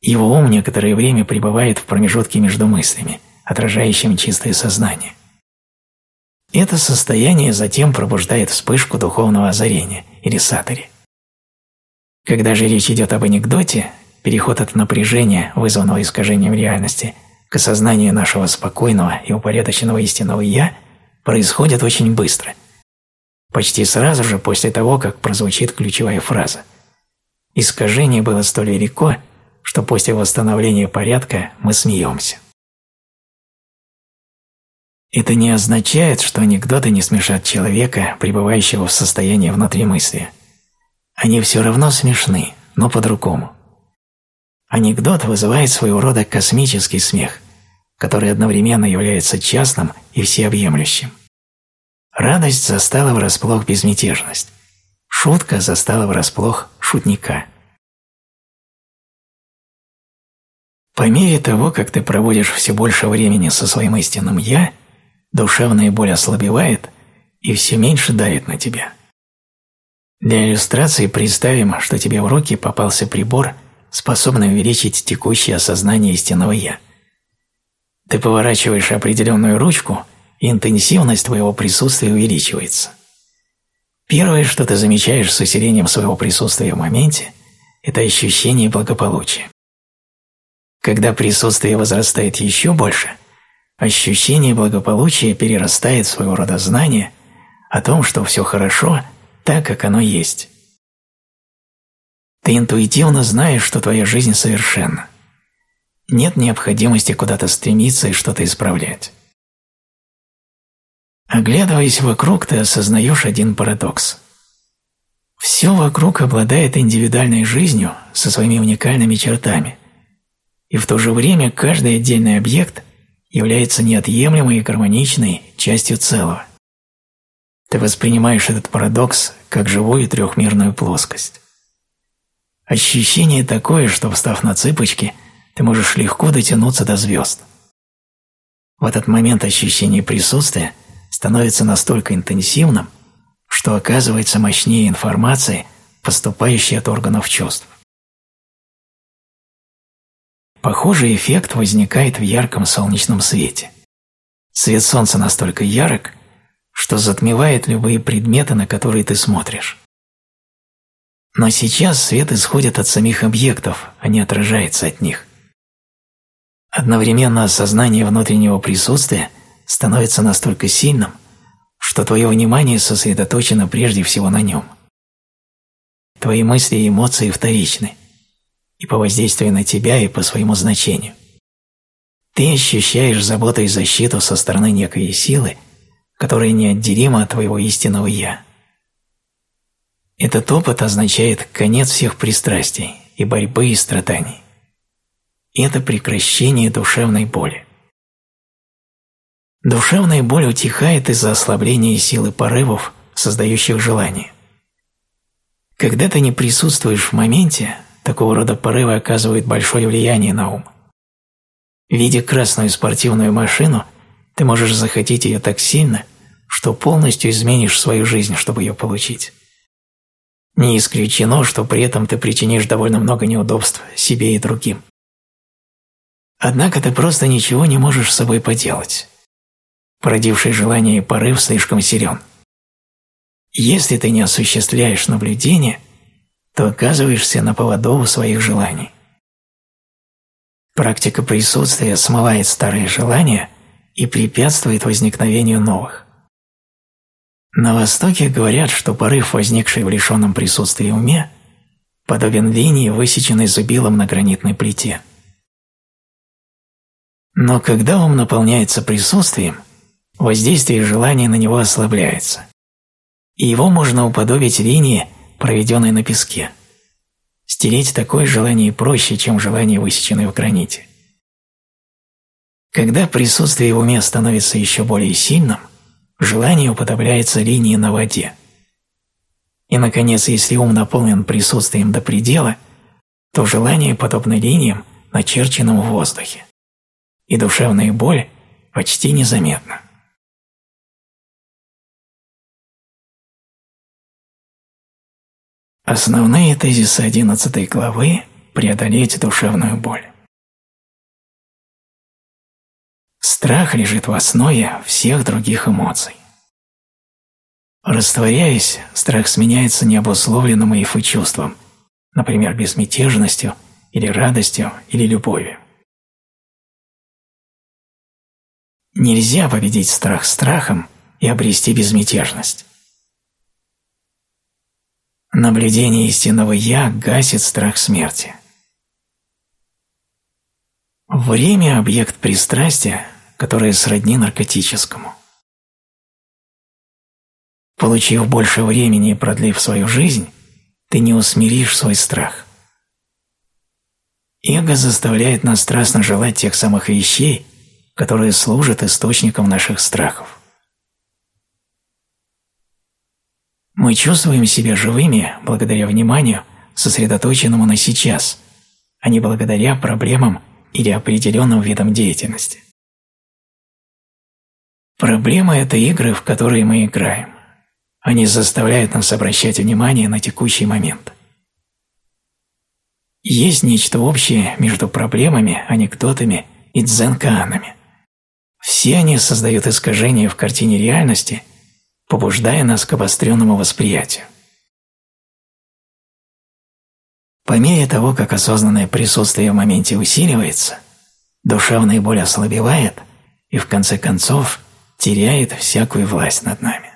его ум некоторое время пребывает в промежутке между мыслями, отражающим чистое сознание. Это состояние затем пробуждает вспышку духовного озарения или сатари. Когда же речь идет об анекдоте, переход от напряжения, вызванного искажением реальности, к осознанию нашего спокойного и упорядоченного истинного «я» происходит очень быстро. Почти сразу же после того, как прозвучит ключевая фраза. Искажение было столь велико, что после восстановления порядка мы смеемся. Это не означает, что анекдоты не смешат человека, пребывающего в состоянии внутри мысли. Они все равно смешны, но по-другому. Анекдот вызывает своего рода космический смех, который одновременно является частным и всеобъемлющим. Радость застала врасплох безмятежность. Шутка застала врасплох шутника. По мере того, как ты проводишь все больше времени со своим истинным «я», душевная боль ослабевает и все меньше давит на тебя. Для иллюстрации представим, что тебе в руки попался прибор, способный увеличить текущее осознание истинного «я». Ты поворачиваешь определенную ручку, и интенсивность твоего присутствия увеличивается. Первое, что ты замечаешь с усилением своего присутствия в моменте, это ощущение благополучия. Когда присутствие возрастает еще больше, ощущение благополучия перерастает в своего рода знание о том, что все хорошо так, как оно есть. Ты интуитивно знаешь, что твоя жизнь совершенна. Нет необходимости куда-то стремиться и что-то исправлять. Оглядываясь вокруг, ты осознаешь один парадокс. Все вокруг обладает индивидуальной жизнью со своими уникальными чертами, и в то же время каждый отдельный объект является неотъемлемой и гармоничной частью целого. Ты воспринимаешь этот парадокс как живую трехмерную плоскость. Ощущение такое, что, встав на цыпочки – ты можешь легко дотянуться до звезд. В этот момент ощущение присутствия становится настолько интенсивным, что оказывается мощнее информации, поступающей от органов чувств. Похожий эффект возникает в ярком солнечном свете. Свет солнца настолько ярок, что затмевает любые предметы, на которые ты смотришь. Но сейчас свет исходит от самих объектов, а не отражается от них. Одновременно осознание внутреннего присутствия становится настолько сильным, что твое внимание сосредоточено прежде всего на нем. Твои мысли и эмоции вторичны и по воздействию на тебя, и по своему значению. Ты ощущаешь заботу и защиту со стороны некой силы, которая неотделима от твоего истинного «я». Этот опыт означает конец всех пристрастий и борьбы и страданий. Это прекращение душевной боли. Душевная боль утихает из-за ослабления силы порывов, создающих желание. Когда ты не присутствуешь в моменте, такого рода порывы оказывают большое влияние на ум. Видя красную спортивную машину, ты можешь захотеть ее так сильно, что полностью изменишь свою жизнь, чтобы ее получить. Не исключено, что при этом ты причинишь довольно много неудобств себе и другим. Однако ты просто ничего не можешь с собой поделать. Породивший желание и порыв слишком силен. Если ты не осуществляешь наблюдение, то оказываешься на поводу у своих желаний. Практика присутствия смывает старые желания и препятствует возникновению новых. На Востоке говорят, что порыв, возникший в лишенном присутствии уме, подобен линии, высеченной зубилом на гранитной плите. Но когда ум наполняется присутствием, воздействие желания на него ослабляется, и его можно уподобить линии, проведенной на песке. Стереть такое желание проще, чем желание, высеченное в граните. Когда присутствие в уме становится еще более сильным – желание уподобляется линии на воде. И, наконец, если ум наполнен присутствием до предела, то желание подобно линиям, начерченным в воздухе. И душевная боль почти незаметна. Основные тезисы 11 главы – преодолеть душевную боль. Страх лежит в основе всех других эмоций. Растворяясь, страх сменяется необусловленным и чувством, например, безмятежностью или радостью или любовью. Нельзя победить страх страхом и обрести безмятежность. Наблюдение истинного «я» гасит страх смерти. Время – объект пристрастия, которое сродни наркотическому. Получив больше времени и продлив свою жизнь, ты не усмиришь свой страх. Эго заставляет нас страстно желать тех самых вещей, которые служат источником наших страхов. Мы чувствуем себя живыми благодаря вниманию, сосредоточенному на сейчас, а не благодаря проблемам или определенным видам деятельности. Проблема – это игры, в которые мы играем. Они заставляют нас обращать внимание на текущий момент. Есть нечто общее между проблемами, анекдотами и дзенкаанами. Все они создают искажения в картине реальности, побуждая нас к обостренному восприятию. По мере того, как осознанное присутствие в моменте усиливается, душевная боль ослабевает и, в конце концов, теряет всякую власть над нами.